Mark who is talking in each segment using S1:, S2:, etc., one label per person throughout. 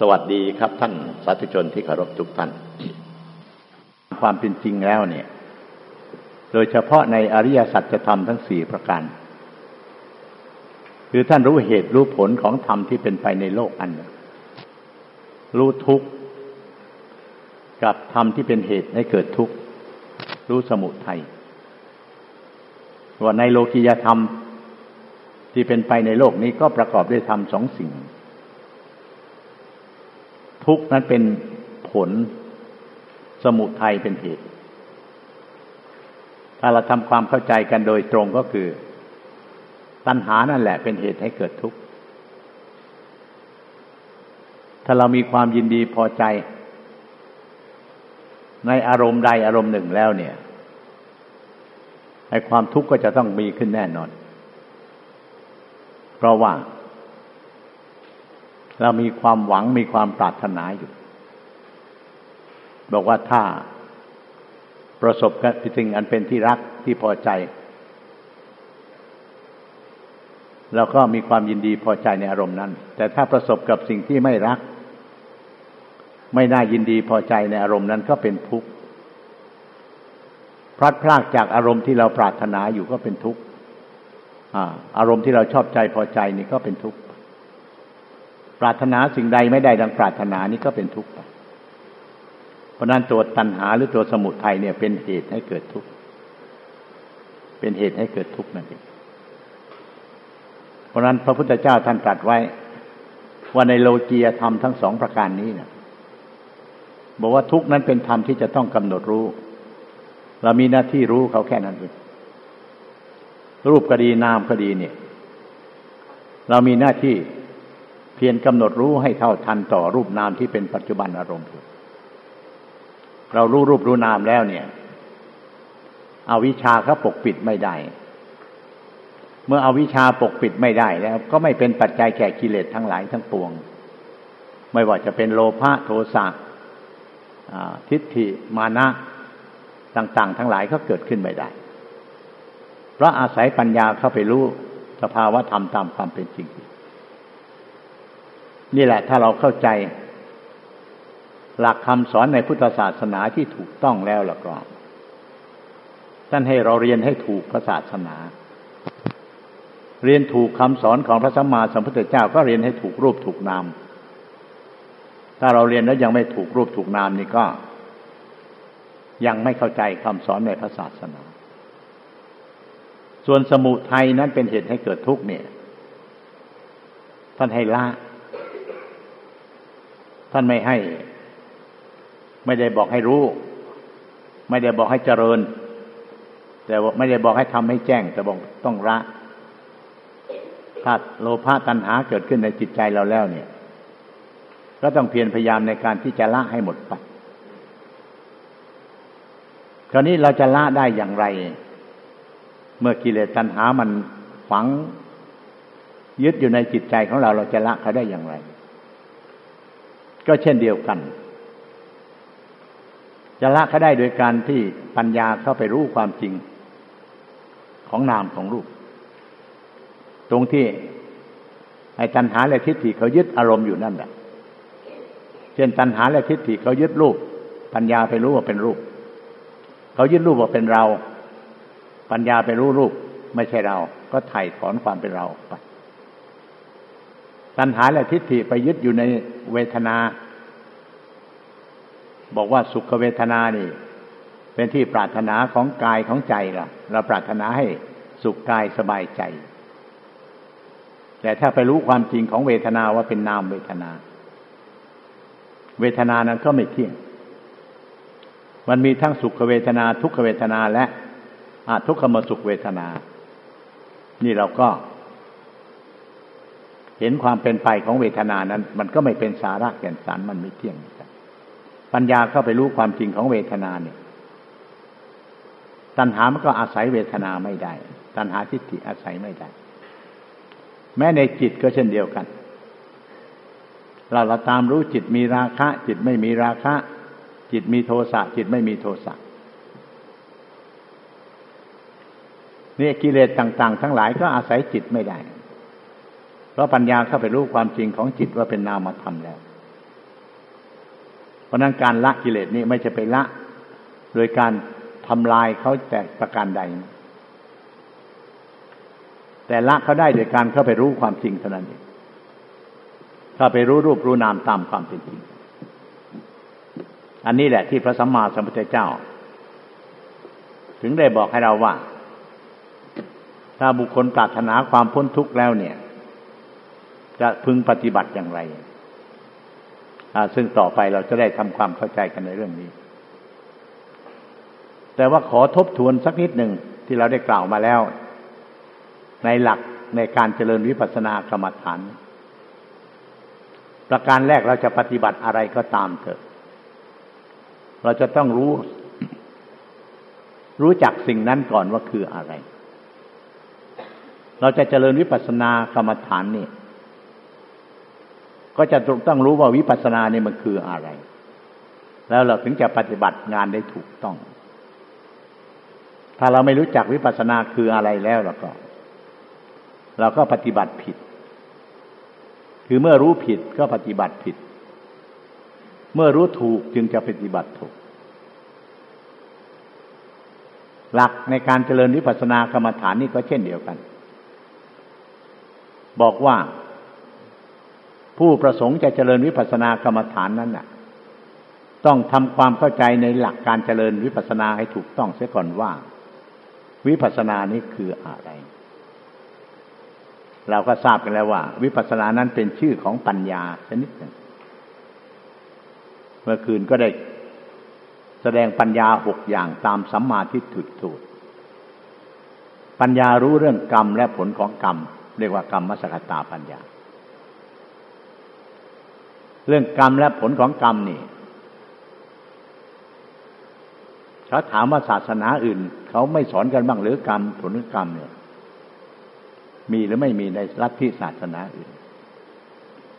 S1: สวัสดีครับท่านสาธุชนที่เคารพทุกท่าน ความเป็นจริงแล้วเนี่ย โดยเฉพาะในอริยสัจธรรมทั้งสี่ประการ คือท่านรู้เหตุรู้ผลของธรรมที่เป็นไปในโลกอัน รู้ทุกข์กับธรรมที่เป็นเหตุให้เกิดทุกข์ รู้สมุทัยว่าในโลกียธรรมที่เป็นไปในโลกนี้ก็ประกอบด้วยธรรมสองสิ่ง ทุกนั้นเป็นผล สมุทัยเป็นเหตุ ถ้าเราทำความเข้าใจกันโดยตรงก็คือ ตัณหานั่นแหละเป็นเหตุให้เกิดทุกข์ ถ้าเรามีความยินดีพอใจ ในอารมณ์ใดอารมณ์หนึ่งแล้วเนี่ยไอ้ความทุกข์ก็จะต้องมีขึ้นแน่นอน เพราะว่า เรามีความหวังมีความปรารถนาอยู่ บอกว่าถ้าประสบกับสิ่งอันเป็นที่รักที่พอใจเราก็มีความยินดีพอใจในอารมณ์นั้น แต่ถ้าประสบกับสิ่งที่ไม่รัก ไม่น่ายินดีพอใจในอารมณ์นั้นก็เป็นทุกข์พลัดพรากจากอารมณ์ที่เราปรารถนาอยู่ก็เป็นทุกข์อารมณ์ที่เราชอบใจพอใจนี่ก็เป็นทุกข์ ปรารถนาสิ่งใดไม่ได้ดังปรารถนานี่ก็เป็นทุกข์ไปเพราะนั้นตัวตัณหาหรือตัวสมุทัยเนี่ยเป็นเหตุให้เกิดทุกข์ เป็นเหตุให้เกิดทุกข์นั่นเอง เพราะนั้นพระพุทธเจ้าท่านตรัสไว้ ว่าในโลกียธรรมทั้งสองประการนี้นะบอกว่าทุกข์นั้นเป็นธรรมที่จะต้องกำหนดรู้ เรามีหน้าที่รู้เขาแค่นั้นเองรูปก็ดีนามก็ดีเนี่ย เรามีหน้าที่ พียรกำหนดรู้ให้เท่าทันต่อรูปนามที่เป็นปัจจุบันอารมณ์เรารู้รูปรู้นามแล้วเนี่ย เอาวิชาเขาปกปิดไม่ได้ เมื่อเอาวิชาปกปิดไม่ได้แล้ว ก็ไม่เป็นปัจจัยแก่กิเลสทั้งหลายทั้งปวง ไม่ว่าจะเป็นโลภะโทสะทิฏฐิมานะต่าง ๆ ทั้งหลายก็เกิดขึ้นไม่ได้ เพราะอาศัยปัญญาเข้าไปรู้สภาวะธรรมตามความเป็นจริง นี่แหละถ้าเราเข้าใจ หลักคำสอนในพุทธศาสนาที่ถูกต้องแล้วล่ะก็ท่านให้เราเรียนให้ถูกพระศาสนา เรียนถูกคำสอนของพระสัมมาสัมพุทธเจ้าก็เรียนให้ถูกรูปถูกนาม ถ้าเราเรียนแล้วยังไม่ถูกรูปถูกนามนี่ก็ ยังไม่เข้าใจคำสอนในพระศาสนา ส่วนสมุทัยนั้นเป็นเหตุให้เกิดทุกข์เนี่ย ท่านให้ละ ท่านไม่ให้ ไม่ได้บอกให้รู้ ไม่ได้บอกให้เจริญ แต่ไม่ได้บอกให้ทำให้แจ้ง แต่บอกต้องละถ้าโลภะตัณหาเกิดขึ้นในจิตใจเราแล้วเนี่ย ก็ต้องเพียรพยายามในการที่จะละให้หมดไปคราวนี้เราจะละได้อย่างไร เมื่อกิเลสตัณหามันฝัง ยึดอยู่ในจิตใจของเราเราจะละเขาได้อย่างไร ก็เช่นเดียวกัน จะละเขาได้โดยการที่ปัญญาเข้าไปรู้ความจริงของนามของรูป ตรงที่ไอ้ตัณหาและทิฏฐิเขายึดอารมณ์อยู่นั่นแหละเช่นตัณหาและทิฏฐิเขายึดรูป ปัญญาไปรู้ว่าเป็นรูป เขายึดรูปว่าเป็นเรา ปัญญาไปรู้รูป ไม่ใช่เรา ก็ไถ่ถอนความเป็นเราไปตัณหาและทิฏฐิไปยึดอยู่ใน เวทนา บอกว่าสุขเวทนานี่ เป็นที่ปรารถนาของกายของใจล่ะ เราปรารถนาให้สุขกายสบายใจ แต่ถ้าไปรู้ความจริงของเวทนาว่าเป็นนามเวทนา เวทนานั้นก็ไม่เที่ยง มันมีทั้งสุขเวทนา ทุกขเวทนาและทุกขมสุขเวทนา นี่เราก็ เห็นความเป็นไปของเวทนานั้น มันก็ไม่เป็นสาระแก่นสารมันไม่เที่ยงปัญญาเข้าไปรู้ความจริงของเวทนาเนี่ย ตัณหามันก็อาศัยเวทนาไม่ได้ ตัณหาทิฏฐิอาศัยไม่ได้ แม้ในจิตก็เช่นเดียวกัน เราเราตามรู้จิตมีราคะ จิตไม่มีราคะ จิตมีโทสะจิตไม่มีโทสะนี่กิเลสต่าง ๆ ทั้งหลายก็อาศัยจิตไม่ได้ เพราะปัญญาเข้าไปรู้ความจริงของจิตว่าเป็นนามธรรมแล้ว เพราะนั้นการละกิเลสนี่ไม่จะไปละ โดยการทำลายเขาแต่ประการใด แต่ละเขาได้โดยการเข้าไปรู้ความจริงเท่านั้นเองเข้าไปรู้รูปรู้นามตามความเป็นจริง อันนี้แหละที่พระสัมมาสัมพุทธเจ้า ถึงได้บอกให้เราว่า ถ้าบุคคลปรารถนาความพ้นทุกข์แล้วเนี่ย จะพึงปฏิบัติอย่างไรซึ่งต่อไปเราจะได้ทำความเข้าใจกันในเรื่องนี้ แต่ว่าขอทบทวนสักนิดหนึ่งที่เราได้กล่าวมาแล้ว ในหลักในการเจริญวิปัสสนากรรมฐาน ประการแรกเราจะปฏิบัติอะไรก็ตามเถอะ เราจะต้องรู้ รู้จักสิ่งนั้นก่อนว่าคืออะไร เราจะเจริญวิปัสสนากรรมฐานนี่ ก็จะต้องรู้ว่าวิปัสสนาเนี่ยมันคืออะไร แล้วเราถึงจะปฏิบัติงานได้ถูกต้อง ถ้าเราไม่รู้จักวิปัสสนาคืออะไรแล้วเราก็ เราก็ปฏิบัติผิด คือเมื่อรู้ผิดก็ปฏิบัติผิด เมื่อรู้ถูกจึงจะปฏิบัติถูก หลักในการเจริญวิปัสสนากรรมฐานนี่ก็เช่นเดียวกัน บอกว่า ผู้ประสงค์จะเจริญวิปัสสนากรรมฐานนั้นน่ะ ต้องทำความเข้าใจในหลักการเจริญวิปัสสนาให้ถูกต้องเสียก่อนว่า วิปัสสนานี้คืออะไร เราก็ทราบกันแล้วว่า วิปัสสนานั้นเป็นชื่อของปัญญาชนิดหนึ่งเมื่อคืนก็ได้แสดงปัญญาหกอย่างตามสัมมาทิฏฐิสูตรปัญญารู้เรื่องกรรมและผลของกรรม เรียกว่ากรรมมสกตาปัญญา เรื่องกรรมและผลของกรรมนี่เขาถามว่าศาสนาอื่น เขาไม่สอนกันบ้างหรือกรรมผลขอกรรมเนี่ย มีหรือไม่มีในลัฐทธิศาสนาอื่น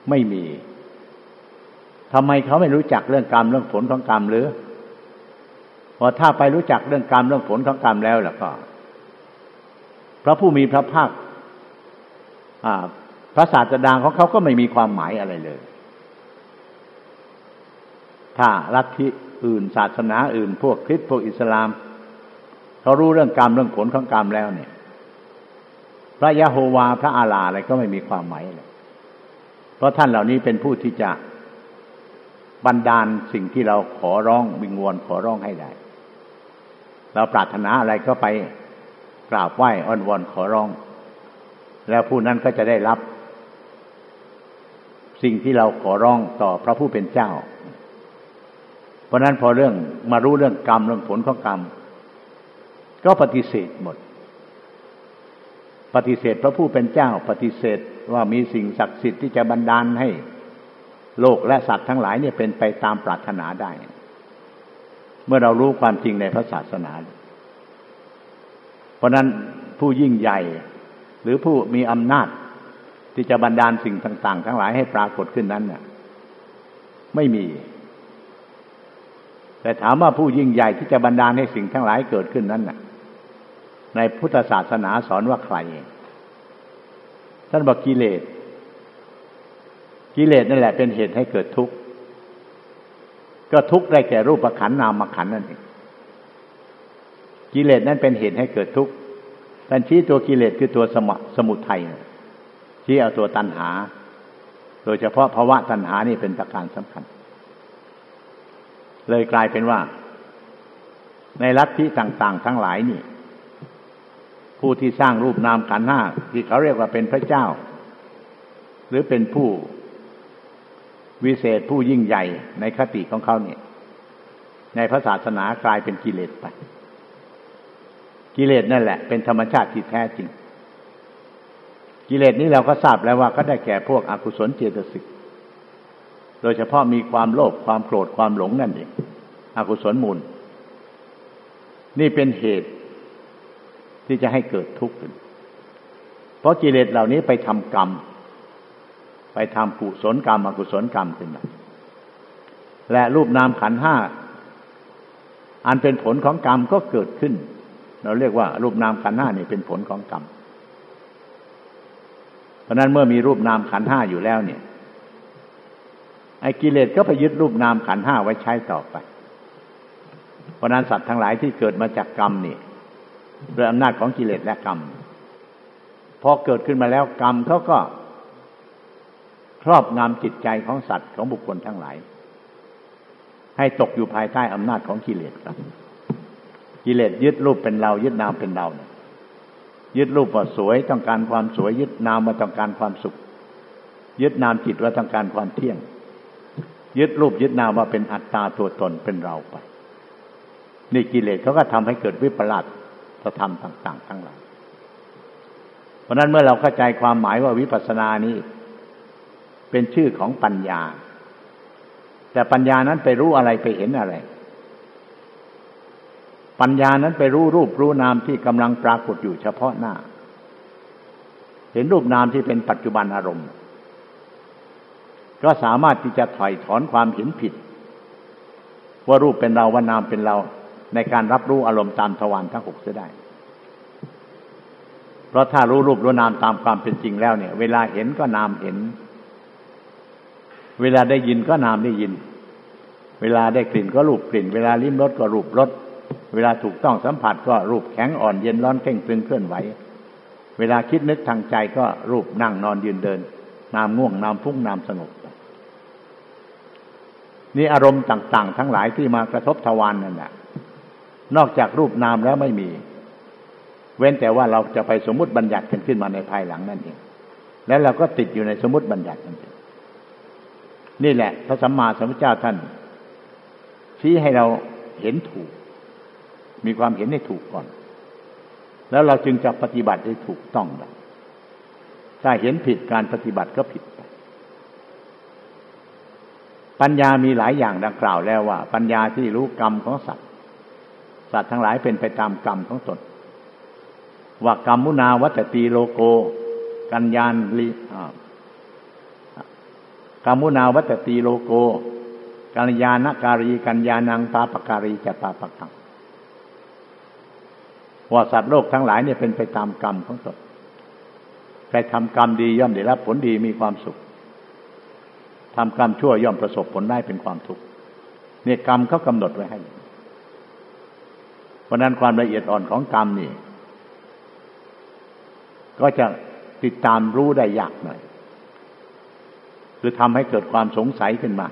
S1: ไม่มีทำไมเขาไม่รู้จักเรื่องกรรมเรื่องผลของกรรมหรือพอถ้าไปรู้จักเรื่องกรรมเรื่องผลของกรรมแล้วล่ะก็ พระผู้มีพระภาคพระศาสดาของเขาก็ไม่มีความหมายอะไรเลย ถ้าลัทธิอื่นศาสนาอื่น พวกคริสต์พวกอิสลามเขารู้เรื่องกรรมเรื่องผลของกรรมแล้วเนี่ย พระยะโฮวาพระอาลาอะไรก็ไม่มีความหมายเลยเพราะท่านเหล่านี้เป็นผู้ที่จะบันดาลสิ่งที่เราขอร้องวิงวอนขอร้องให้ได้ เราปรารถนาอะไรก็ไปกราบไหว้อ้อนวอนขอร้อง แล้วผู้นั้นก็จะได้รับ สิ่งที่เราขอร้องต่อพระผู้เป็นเจ้า ราะนั้นพอเรื่องมารู้เรื่องกรรมเรื่องผลของกรรม ก็ปฏิเสธหมด ปฏิเสธพระผู้เป็นเจ้า ปฏิเสธว่ามีสิ่งศักดิ์สิทธิ์ที่จะบันดาลให้โลกและสัตว์ทั้งหลายเนี่ยเป็นไปตามปรารถนาได้ เมื่อเรารู้ความจริงในพระศาสนา เพราะนั้นผู้ยิ่งใหญ่ หรือผู้มีอำนาจที่จะบันดาลสิ่งต่าง ๆ ทั้งหลายให้ปรากฏขึ้นนั้นน่ะไม่มี แต่ถามว่าผู้ยิ่งใหญ่ที่จะบรรดาลให้สิ่งทั้งหลายเกิดขึ้นนั้นน่ะ ในพุทธศาสนาสอนว่าใคร ท่านบอกกิเลส กิเลสนั่นแหละเป็นเหตุให้เกิดทุกข์ ก็ทุกข์ได้แก่รูปขันนามขันนั่นเอง กิเลสนั้นเป็นเหตุให้เกิดทุกข์ท่านชี้ตัวกิเลสคือตัวสมสมุทัยชี้เอาตัวตัณหา โดยเฉพาะภาวะตัณหานี่เป็นประการสำคัญ เลยกลายเป็นว่า ในลัทธิต่างๆ ทั้งหลายนี่ ผู้ที่สร้างรูปนามขันห้าที่เขาเรียกว่าเป็นพระเจ้า หรือเป็นผู้วิเศษผู้ยิ่งใหญ่ในคติของเขาเนี่ย ในพระศาสนากลายเป็นกิเลสไป กิเลสนั่นแหละ เป็นธรรมชาติที่แท้จริง กิเลสนี้เราก็ทราบแล้วว่าก็ได้แก่พวกอกุศลเจตสิก โดยเฉพาะมีความโลภความโกรธความหลงนั่นเองอกุศลมูล นี่เป็นเหตุที่จะให้เกิดทุกข์ขึ้น เพราะกิเลสเหล่านี้ไปทำกรรม ไปทำกุศลกรรม อกุศลกรรมขึ้นมาและรูปนามขันห้าอันเป็นผลของกรรมก็เกิดขึ้น เราเรียกว่า รูปนามขันห้านี่เป็นผลของกรรม เพราะนั้นเมื่อมีรูปนามขันห้าอยู่แล้วเนี่ย ไอ้กิเลสก็ไปยึดรูปนามขันห้าไว้ใช้ต่อไป เพราะนั้นสัตว์ทั้งหลายที่เกิดมาจากกรรมนี่โดยอำนาจของกิเลสและกรรมพอเกิดขึ้นมาแล้วกรรมเขาก็ครอบงำจิตใจของสัตว์ของบุคคลทั้งหลาย ให้ตกอยู่ภายใต้อำนาจของกิเลสครับ กิเลสยึดรูปเป็นเรา ยึดนามเป็นเราเนี่ยยึดรูปว่าสวยต้องการความสวย ยึดนามว่าต้องการความสุข ยึดนามจิตว่าต้องการความเที่ยง ยึดรูปยึดนามว่าเป็นอัตตาตัวตนเป็นเราไปนี่กิเลสเขาก็ทำให้เกิดวิปลาสธรรมต่าง ๆ ทั้งหลายเพราะนั้นเมื่อเราเข้าใจความหมายว่าวิปัสสนานี้ เป็นชื่อของปัญญา แต่ปัญญานั้นไปรู้อะไรไปเห็นอะไร ปัญญานั้นไปรู้รูปรู้นามที่กำลังปรากฏอยู่เฉพาะหน้า เห็นรูปนามที่เป็นปัจจุบันอารมณ์ ก็สามารถที่จะถอยถอนความเห็นผิด ว่ารูปเป็นเราว่านามเป็นเราในการรับรู้อารมณ์ตามทวารทั้งหกจะได้ เพราะถ้ารู้รูปรู้นามตามความเป็นจริงแล้วเนี่ย เวลาเห็นก็นามเห็น เวลาได้ยินก็นามได้ยิน เวลาได้กลิ่นก็รูปกลิ่น เวลาลิ้มรสก็รูปรสเวลาถูกต้องสัมผัสก็รูปแข็งอ่อนเย็นร้อนเข่งตึงเคลื่อนไหว เวลาคิดนึกทางใจก็รูปนั่งนอนยืนเดิน นามง่วงนามพุ่งนามสงบ นี่อารมณ์ต่าง ๆ ทั้งหลายที่มากระทบทวารนนั่นแหละนอกจากรูปนามแล้วไม่มี เว้นแต่ว่าเราจะไปสมมติบัญญัติกันขึ้นมาในภายหลังนั่นเอง แล้วเราก็ติดอยู่ในสมมติบัญญัตินั่นเองนี่แหละพระสัมมาสัมพุทธเจ้าท่านชี้ให้เราเห็นถูก มีความเห็นให้ถูกก่อน แล้วเราจึงจะปฏิบัติได้ถูกต้องถ้าเห็นผิดการปฏิบัติก็ผิด ปัญญามีหลายอย่างดังกล่าวแล้วว่า ปัญญาที่รู้กรรมของสัตว์ สัตว์ทั้งหลายเป็นไปตามกรรมของตนว่ากรรมมุนาวัตตีโลโก กัญญาณลีกรรมุนาวัตตีโลโก กัญญาณการีกัญญาณังปาปการีจะปาปกังว่าสัตว์โลกทั้งหลายเนี่ยเป็นไปตามกรรมของตนใครทำกรรมดีย่อมได้รับผลดีมีความสุข ทำกรรมชั่วย่อมประสบผลได้เป็นความทุกข์เนี่ยกรรมเขากำหนดไว้ให้ เพราะนั้นความละเอียดอ่อนของกรรมนี่ ก็จะติดตามรู้ได้ยากหน่อยคือทำให้เกิดความสงสัยขึ้นมา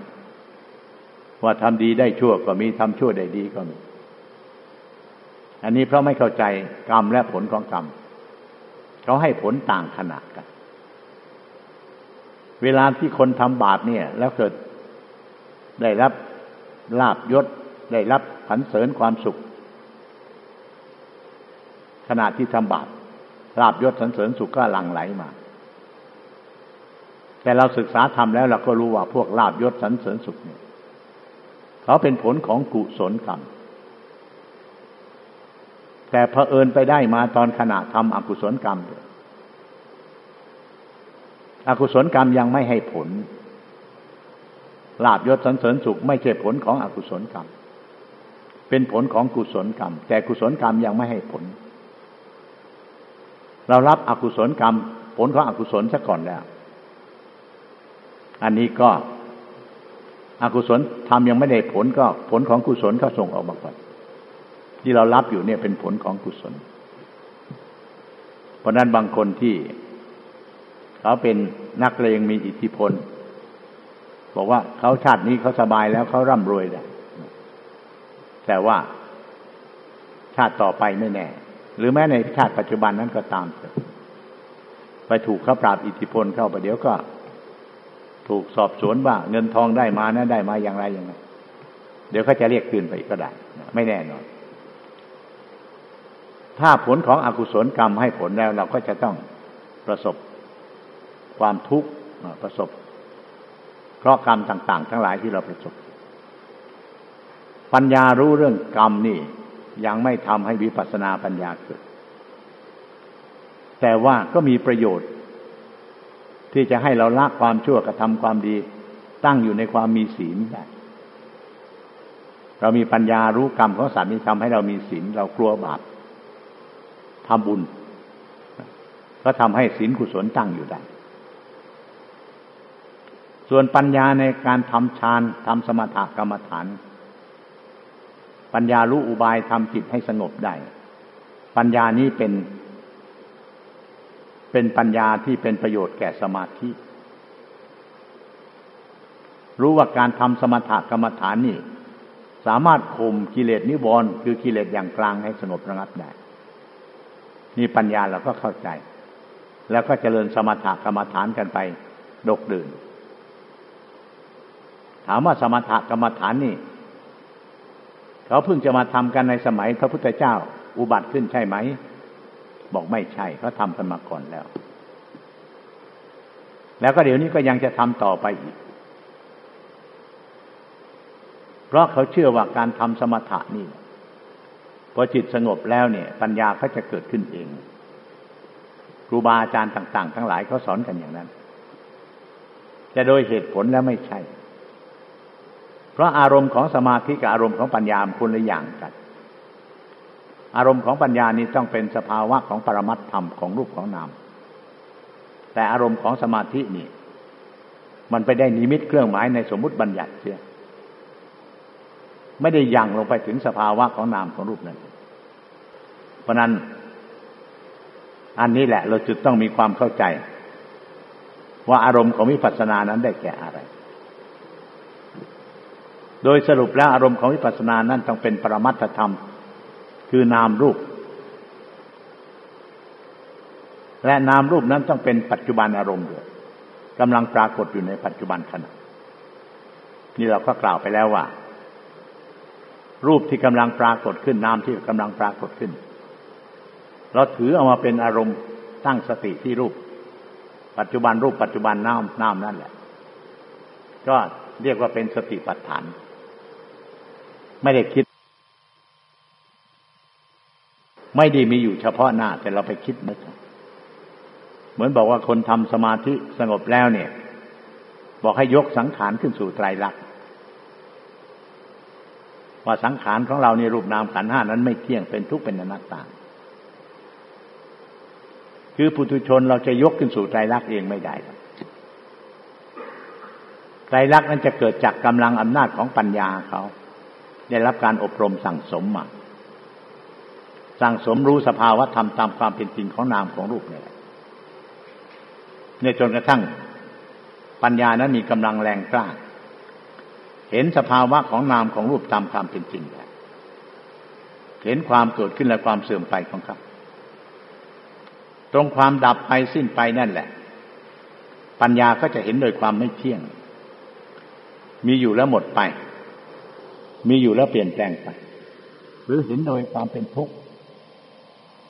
S1: ว่าทำดีได้ชั่วก็มีทำชั่วได้ดีก็มี อันนี้เพราะไม่เข้าใจกรรมและผลของกรรมเขาให้ผลต่างขนาดกัน เวลาที่คนทำบาปเนี่ย แล้วเกิดได้รับลาบยศ ได้รับผันเสริญความสุข ขณะที่ทำบาปลาบยศสันเสริญสุขก็หลั่งไหลมา แต่เราศึกษาทำแล้วเราก็รู้ว่าพวกลาบยศสันเสริญสุขเนี่ยเขาเป็นผลของกุศลกรรม แต่เผอิญไปได้มาตอนขณะทำอกุศลกรรม อกุศลกรรมยังไม่ให้ผลลาบยศสันเสริญสุขไม่ใช่ผลของอกุศลกรรม เป็นผลของกุศลกรรม แต่กุศลกรรมยังไม่ให้ผล เรารับอกุศลกรรม ผลของอกุศลซะก่อนแล้ว อันนี้ก็อกุศลทำยังไม่ได้ผลก็ผลของกุศลก็ส่งออกมาก่อนที่เรารับอยู่เนี่ยเป็นผลของกุศล เพราะนั้นบางคนที่ เขาเป็นนักเลงมีอิทธิพล บอกว่าเขาชาตินี้เขาสบายแล้วเขาร่ำรวยแล้วแต่ว่าชาติต่อไปไม่แน่ หรือแม้ในชาติปัจจุบันนั้นก็ตามไปถูกเขาปราบอิทธิพลเข้าไปเดี๋ยวก็ ถูกสอบสวนว่าเงินทองได้มานะได้มาอย่างไรอย่างไรเดี๋ยวเขาจะเรียกคืนไปก็ได้ ไม่แน่นอน ถ้าผลของอกุศลกรรมให้ผลแล้วเราก็จะต้องประสบ ความทุกข์ประสบ เพราะกรรมต่าง ๆ ทั้งหลายที่เราประสบ ปัญญารู้เรื่องกรรมนี่ยังไม่ทำให้วิปัสสนาปัญญาเกิด แต่ว่าก็มีประโยชน์ ที่จะให้เราละความชั่วกระทำความดี ตั้งอยู่ในความมีศีลได้เรามีปัญญารู้กรรมของสัตว์นี้ทำให้เรามีศีลเรากลัวบาปทำบุญ ก็ทำให้ศีลกุศลตั้งอยู่ได้ ส่วนปัญญาในการทำฌานทำสมถกรรมฐาน ปัญญารู้อุบายทำจิตให้สงบได้ ปัญญานี้เป็น เป็นปัญญาที่เป็นประโยชน์แก่สมาธิ รู้ว่าการทำสมถกรรมฐานนี่สามารถข่มกิเลสนิวรณ์คือกิเลสอย่างกลางให้สงบระงับได้นี่ปัญญาเราก็เข้าใจ แล้วก็เจริญสมถกรรมฐานกันไป ดกดื่น ถามว่าสมถกรรมฐานนี่ เขาเพิ่งจะมาทำกันในสมัยพระพุทธเจ้า อุบัติขึ้นใช่ไหม บอกไม่ใช่เขาทำกันมาก่อนแล้ว แล้วก็เดี๋ยวนี้ก็ยังจะทำต่อไปอีก เพราะเขาเชื่อว่าการทำสมถะนี่พอจิตสงบแล้วเนี่ย ปัญญาเขาจะเกิดขึ้นเองครูบาอาจารย์ต่าง ๆ ทั้งหลายเขาสอนกันอย่างนั้น จะโดยเหตุผลแล้วไม่ใช่ ราะอารมณ์ของสมาธิกับอารมณ์ของปัญญาคนละอย่างกัน อารมณ์ของปัญญานี้ต้องเป็นสภาวะของปรมัตธรรมของรูปของนาม แต่อารมณ์ของสมาธินี่ มันไปได้นิมิตเครื่องหมายในสมมุติบัญญัติเสียไม่ได้ยังลงไปถึงสภาวะของนามของรูปนั้น เพราะนั้นอันนี้แหละเราจุดต้องมีความเข้าใจ ว่าอารมณ์ของวิปัสสนานั้นได้แก่อะไร โดยสรุปแล้วอารมณ์ของวิปัสสนานั้นต้องเป็นปรมัตถธรรม คือนามรูป และนามรูปนั้นต้องเป็นปัจจุบันอารมณ์ด้วยกำลังปรากฏอยู่ในปัจจุบันขณะนี่เราก็กล่าวไปแล้วว่า รูปที่กำลังปรากฏขึ้นนามที่กำลังปรากฏขึ้น เราถือเอามาเป็นอารมณ์ตั้งสติที่รูป ปัจจุบันรูปปัจจุบันนามนามนั่นแหละ ก็เรียกว่าเป็นสติปัฏฐาน ไม่ได้คิด ไม่ด้มีอยู่เฉพาะหน้า แต่เราไปคิดนึกเหมือนบอกว่าคนทำสมาธิสงบแล้วเนี่ย บอกให้ยกสังขารขึ้นสู่ไตรลักษณ์ว่าสังขารของเราในรูปนามขันห้านั้นไม่เที่ยงเป็นทุกข์เป็นอนัตตาคือปุถุชนเราจะยกขึ้นสู่ใจรักเองไม่ได้ใจรักนั้นจะเกิดจากกำลังอำนาจของปัญญาเขา ได้รับการอบรมสั่งสมมาสั่งสมรู้สภาวะธรรมตามความเป็นจริงของนามของรูปนี่ยเนี่ยจนกระทั่งปัญญานั้นมีกำลังแรงกล้าเห็นสภาวะของนามของรูปตามความเป็นจริงแล้วเห็นความเกิดขึ้นและความเสื่อมไปของเขาตรงความดับไปสิ้นไปนั่นแหละ ปัญญาก็จะเห็นโดยความไม่เที่ยง มีอยู่แล้วหมดไป มีอยู่แล้วเปลี่ยนแปลงไป หรือเห็นโดยความเป็นทุกข์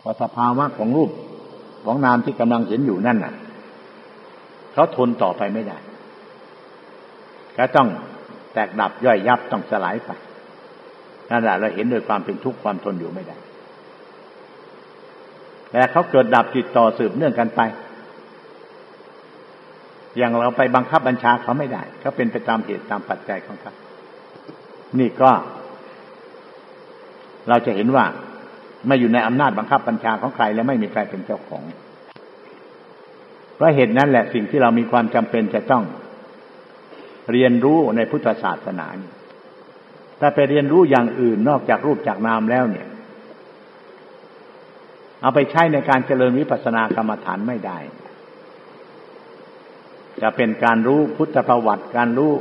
S1: ว่าสภาวะของรูปของนามที่กำลังเห็นอยู่นั่นน่ะเขาทนต่อไปไม่ได้ก็ต้องแตกดับย่อยยับต้องสลายไปนั่นแหละเราเห็นโดยความเป็นทุกข์ความทนอยู่ไม่ได้แต่เขาเกิดดับจิตต่อสืบเนื่องกันไป อย่างเราไปบังคับบัญชาเขาไม่ได้เขาเป็นไปตามเหตุตามปัจจัยของเขา นี่ก็ เราจะเห็นว่าไม่อยู่ในอำนาจบังคับบัญชาของใคร และไม่มีใครเป็นเจ้าของ เพราะเหตุนั้นแหละสิ่งที่เรามีความจำเป็นจะต้องเรียนรู้ในพุทธศาสนาถ้าไปเรียนรู้อย่างอื่นนอกจากรูปจากนามแล้วเนี่ย เอาไปใช้ในการเจริญวิปัสสนากรรมฐานไม่ได้ จะเป็นการรู้พุทธประวัติการรู้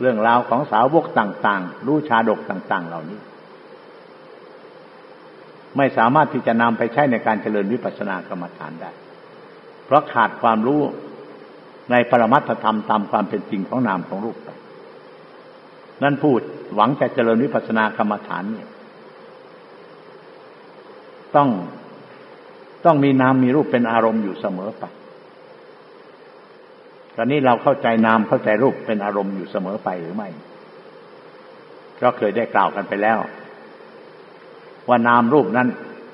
S1: เรื่องราวของสาวกต่างๆ รู้ชาดกต่างๆ เหล่านี้ ไม่สามารถที่จะนำไปใช้ในการเจริญวิปัสสนากรรมฐานได้ เพราะขาดความรู้ในปรมัตถธรรมตามความเป็นจริงของนามของรูปไปนั่นพูดหวังจะเจริญวิปัสสนากรรมฐานเนี่ยต้องต้องมีนามมีรูปเป็นอารมณ์อยู่เสมอไป ตอนนี้เราเข้าใจนามเข้าใจรูปเป็นอารมณ์อยู่เสมอไปหรือไม่ ก็เคยได้กล่าวกันไปแล้ว ว่านามรูปนั้น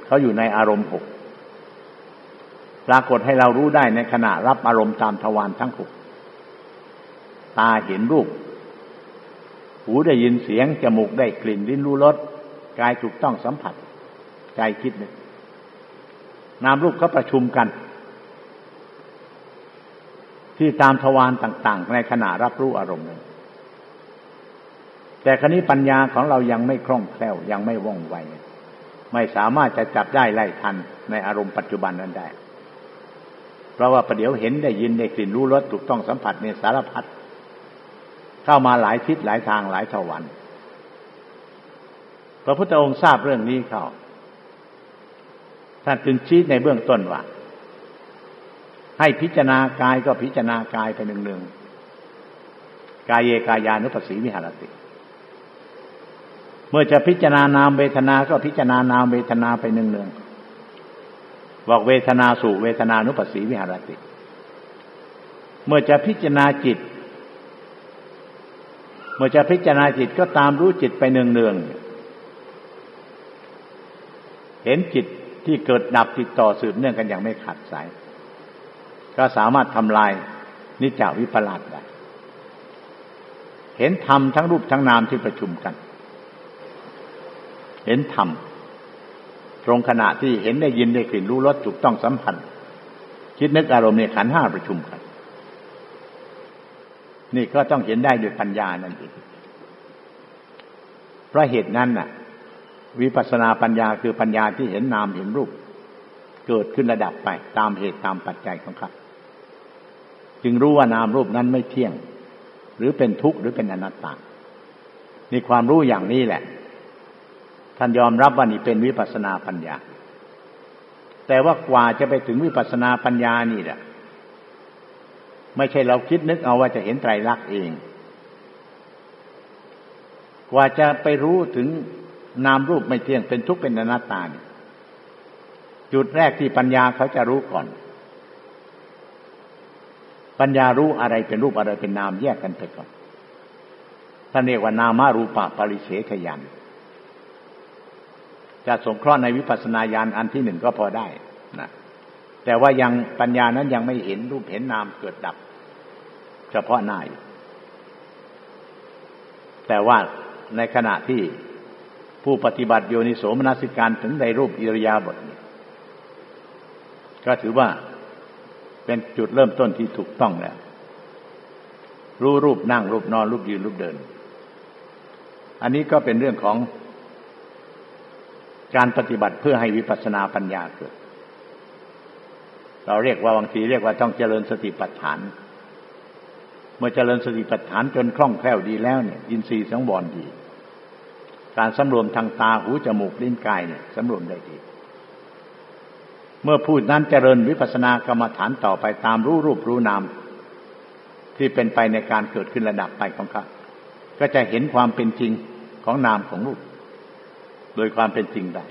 S1: เขาอยู่ในอารมณ์หกปรากฏให้เรารู้ได้ในขณะรับอารมณ์ตามทวารทั้งหกตาเห็นรูป หูได้ยินเสียง จมูกได้กลิ่นลิ้นรู้รสกายถูกต้องสัมผัส ใจคิดนึกนามรูปก็ประชุมกัน ที่ตามทวารต่างๆ ในขณะรับรู้อารมณ์นั้นแต่คณิปัญญาของเรายังไม่คล่องแคล่วยังไม่ว่องไว ไม่สามารถจะจับได้ไล่ทันในอารมณ์ปัจจุบันนั้นได้ เพราะว่าประเดี๋ยวเห็นได้ยินได้กลิ่นรู้รสถูกต้องสัมผัสในสารพัดเข้ามาหลายทิศหลายทางหลายทวารพระพุทธองค์ทราบเรื่องนี้เขาท่านจึงชี้ในเบื้องต้นว่า ให้พิจารณากายก็พิจารณากายไปหนึ่งหนึ่งกายเยกายานุปัสสีวิหารติ เมื่อจะพิจารณานามเวทนา ก็พิจารณานามเวทนาไปหนึ่งหนึ่งบอกเวทนาสู่เวทนานุปัสสีวิหารติ เมื่อจะพิจารณาจิต เมื่อจะพิจารณาจิตก็ตามรู้จิตไปเนืองเนืองเห็นจิตที่เกิดดับติดต่อสืบเนื่องกันอย่างไม่ขาดสาย ก็สามารถทำลายนิจจาวิปลาสได้เห็นธรรมทั้งรูปทั้งนามที่ประชุมกัน เห็นธรรมตรงขณะที่เห็นได้ยินได้กลิ่นรู้รสถูกต้องสัมพันธ์ คิดนึกอารมณ์ในขันห้าประชุมกัน นี่ก็ต้องเห็นได้ด้วยปัญญานั่นเองเพราะเหตุนั้นน่ะ วิปัสนาปัญญาคือปัญญาที่เห็นนามเห็นรูป เกิดขึ้นระดับไปตามเหตุตามปัจจัยของเขา จึงรู้ว่านามรูปนั้นไม่เที่ยง หรือเป็นทุกข์หรือเป็นอนัตตานี่ความรู้อย่างนี้แหละ ท่านยอมรับว่านี่เป็นวิปัสนาปัญญา แต่ว่ากว่าจะไปถึงวิปัสนาปัญญานี่แหละไม่ใช่เราคิดนึกเอาว่าจะเห็นไตรลักษณ์เอง กว่าจะไปรู้ถึงนามรูปไม่เที่ยงเป็นทุกข์เป็นอนัตตาเนี่ยจุดแรกที่ปัญญาเขาจะรู้ก่อน ปัญญารู้อะไรเป็นรูปอะไรเป็นนามแยกกันไปก่อนท่านเรียกว่านามารูปะปริเฉทยันจะสงเคราะห์ในวิปัสสนาญาณอันที่หนึ่งก็พอได้นะแต่ว่ายังปัญญานั้นยังไม่เห็นรูปเห็นนามเกิดดับ เฉพาะหน้าแต่ว่าในขณะที่ผู้ปฏิบัติโยนิโสมนสิการถึงในรูปอิริยาบถก็ถือว่า เป็นจุดเริ่มต้นที่ถูกต้องแล้ว รู้รูปนั่งรูปนอนรูปยืนรูปเดิน อันนี้ก็เป็นเรื่องของการปฏิบัติเพื่อให้วิปัสสนาปัญญาเกิด เราเรียกว่าบางทีเรียกว่าต้องเจริญสติปัฏฐาน เมื่อเจริญสติปัฏฐานจนคล่องแคล่วดีแล้วเนี่ยยินทรีย์สังวรดี การสำรวมทางตาหูจมูกลิ้นกายเนี่ยสำรวมได้ดี มื่อพูดนั้นเจริญวิปัสสนากรรมฐานต่อไปตามรู้รูปรู้นาม ที่เป็นไปในการเกิดขึ้นระดับไปของเขาก็จะเห็นความเป็นจริงของนามของรูป โดยความเป็นจริงได้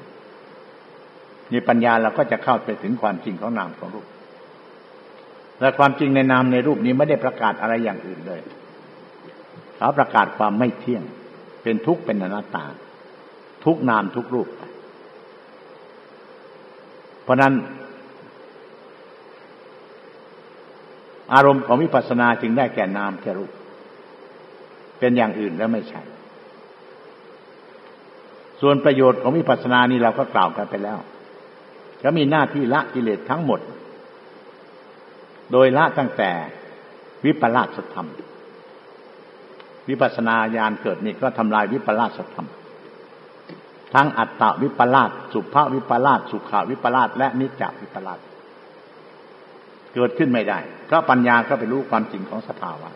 S1: นี่ปัญญาเราก็จะเข้าไปถึงความจริงของนามของรูป และความจริงในนามในรูปนี้ไม่ได้ประกาศอะไรอย่างอื่นเลยเขาประกาศความไม่เที่ยง เป็นทุกข์เป็นอนัตตา ทุกนามทุกรูป เพราะนั้น อารมณ์ของวิปัสสนาจึงได้แก่นามแก่รูป เป็นอย่างอื่นแล้วไม่ใช่ ส่วนประโยชน์ของวิปัสสนานี้เราก็กล่าวกันไปแล้วก็มีหน้าที่ละกิเลสทั้งหมด โดยละตั้งแต่วิปลาสธรรม วิปัสนาญาณเกิดนี่ก็ทำลายวิปลาสธรรม ทั้งอัตตวิปลาสสุภาวิปลาสสุขาวิปลาสและนิจจวิปลาสเกิดขึ้นไม่ได้เพราะปัญญาก็ไปรู้ความจริงของสภาวะ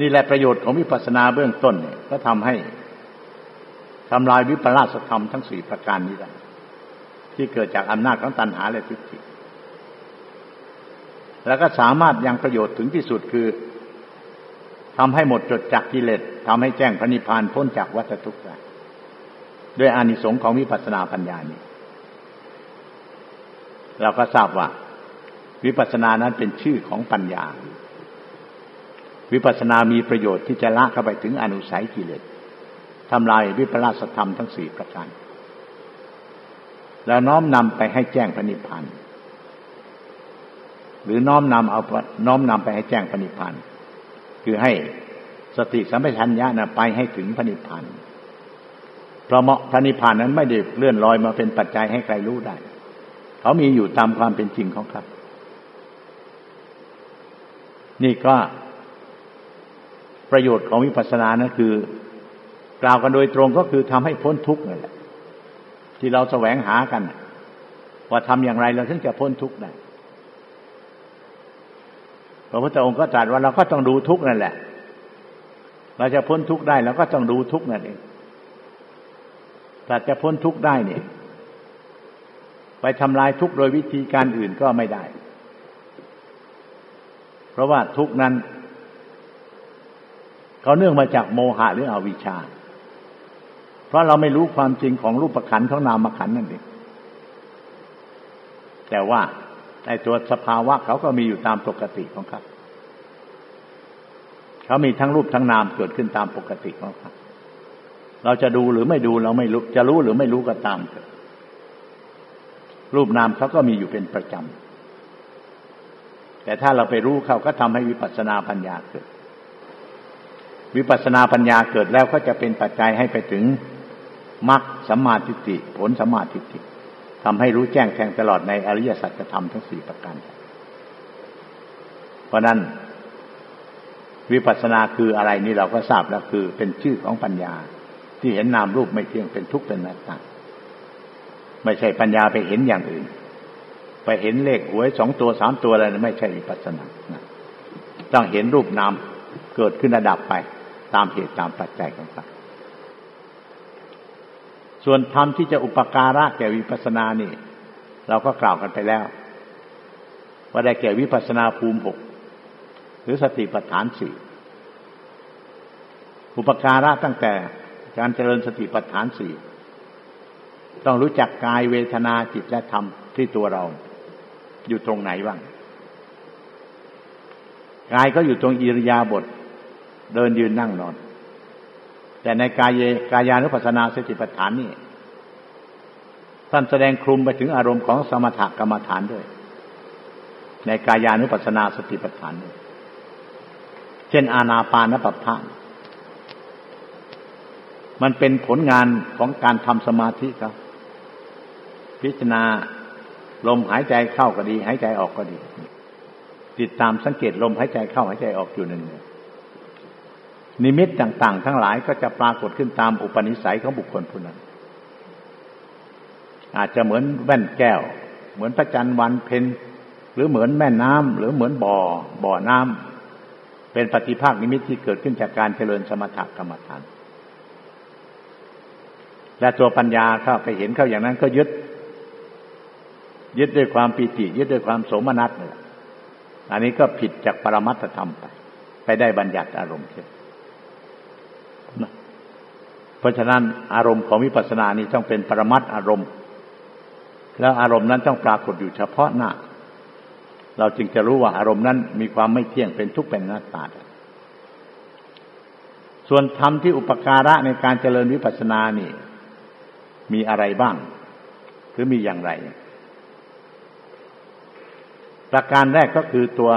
S1: นี่แหละประโยชน์ของวิปัสสนาเบื้องต้นเนี่ย ก็ทำให้ทำลายวิปลาสธรรมทั้งสี่ประการนี้ได้ที่เกิดจากอำนาจของตัณหาและทิฏฐิแล้วก็สามารถยังประโยชน์ถึงที่สุดคือ ทำให้หมดจดจากกิเลสทำให้แจ้งพระนิพพานพ้นจากวัฏทุกข์ได้ด้วยอานิสงส์ของวิปัสสนาปัญญานี้เราก็ทราบว่า วิปัสสนานั้นเป็นชื่อของปัญญา วิปัสสนามีประโยชน์ที่จะละเข้าไปถึงอนุสัยกิเลสทำลายวิปลาสธรรมทั้งสี่ประการแล้วน้อมนำไปให้แจ้งพระนิพพานหรือน้อมนำเอาน้อมนำไปให้แจ้งพระนิพพาน คือให้สติสัมปชัญญะนะไปให้ถึงพระนิพพานเพราะพระนิพพานนั้นไม่ได้เลื่อนลอยมาเป็นปัจจัยให้ใครรู้ได้ เขามีอยู่ตามความเป็นจริงของเขานี่ก็ประโยชน์ของวิปัสสนานะคือกล่าวกันโดยตรงก็คือทำให้พ้นทุกข์นั่นแหละที่เราแสวงหากัน ว่าทำอย่างไรเราถึงจะพ้นทุกข์ได้ พระพุทธองค์ก็ตรัสว่าเราก็ต้องดูทุกข์นั่นแหละ เราจะพ้นทุกข์ได้เราก็ต้องดูทุกข์นั่นเองแต่จะพ้นทุกข์ได้เนี่ย ไปทำลายทุกข์โดยวิธีการอื่นก็ไม่ได้ เพราะว่าทุกข์นั้น เขาเนื่องมาจากโมหะหรืออวิชชา เพราะเราไม่รู้ความจริงของรูปขันธ์ของนามขันธ์นั่นเองแต่ว่า ในตัวสภาวะเขาก็มีอยู่ตามปกติของเขาเขามีทั้งรูปทั้งนามเกิดขึ้นตามปกติของเขาเราจะดูหรือไม่ดูเราไม่รู้ จะรู้หรือไม่รู้ก็ตามรูปนามเขาก็มีอยู่เป็นประจำ แต่ถ้าเราไปรู้เขาก็ทำให้วิปัสสนาปัญญาเกิด วิปัสสนาปัญญาเกิดแล้วก็จะเป็นปัจจัยให้ไปถึงมรรคสัมมาทิฏฐิผลสัมมาทิฏฐิ ทำให้รู้แจ้งแทงตลอดในอริยสัจธรรมทั้งสี่ประการ เพราะนั้นวิปัสสนาคืออะไรนี่เราก็ทราบแล้วคือเป็นชื่อของปัญญา ที่เห็นนามรูปไม่เที่ยงเป็นทุกข์เป็นนัตตาไม่ใช่ปัญญาไปเห็นอย่างอื่น ไปเห็นเลขหวยสองตัวสามตัวอะไรไม่ใช่วิปัสสนาต้องเห็นรูปนามเกิดขึ้นระดับไปตามเหตุตามปัจจัยของมัน ส่วนธรรมที่จะอุปการะแก่วิปัสสนานี่ เราก็กล่าวกันไปแล้ว ว่าได้แก่วิปัสสนาภูมิหกหรือสติปัฏฐานสี่อุปการะตั้งแต่การเจริญสติปัฏฐานสี่ต้องรู้จักกายเวทนาจิตและธรรมที่ตัวเรา อยู่ตรงไหนบ้างกายก็อยู่ตรงอิริยาบถเดินยืนนั่งนอน แต่ในกายเยกายานุปัสสนาสติปัฏฐานนี่ท่านแสดงคลุมไปถึงอารมณ์ของสมถกรรมฐานด้วย ในกายานุปัสสนาสติปัฏฐานด้วยเช่นอาณาปานปัปพานมันเป็นผลงานของการทำสมาธิครับ พิจารณาลมหายใจเข้าก็ดี หายใจออกก็ดี ติดตามสังเกตลมหายใจเข้าหายใจออกอยู่หนึ่ง นิมิตต่าง ๆ ทั้งหลายก็จะปรากฏขึ้นตามอุปนิสัยของบุคคลผู้นั้น อาจจะเหมือนแว่นแก้ว เหมือนพระจันทร์วันเพ็ญหรือเหมือนแม่น้ำหรือเหมือนบ่อ บ่อน้ำเป็นปฏิภาคนิมิตที่เกิดขึ้นจากการเจริญสมถกรรมฐาน และตัวปัญญาเข้าไปเห็นเข้าอย่างนั้นก็ยึด ยึดด้วยความปีติ ยึดด้วยความโสมนัสเนี่ยอันนี้ก็ผิดจากปรมัตธรรมไป ไปได้บัญญัติอารมณ์เช่ เพราะฉะนั้นอารมณ์ของวิปัสสนานี้ต้องเป็นปรมัตอารมณ์ แล้วอารมณ์นั้นต้องปรากฏอยู่เฉพาะหน้า เราจึงจะรู้ว่าอารมณ์นั้นมีความไม่เที่ยงเป็นทุกข์เป็นนัตตาส่วนธรรมที่อุปการะในการเจริญวิปัสสนานี่ มีอะไรบ้าง หรือมีอย่างไร ประการแรกก็คือตัว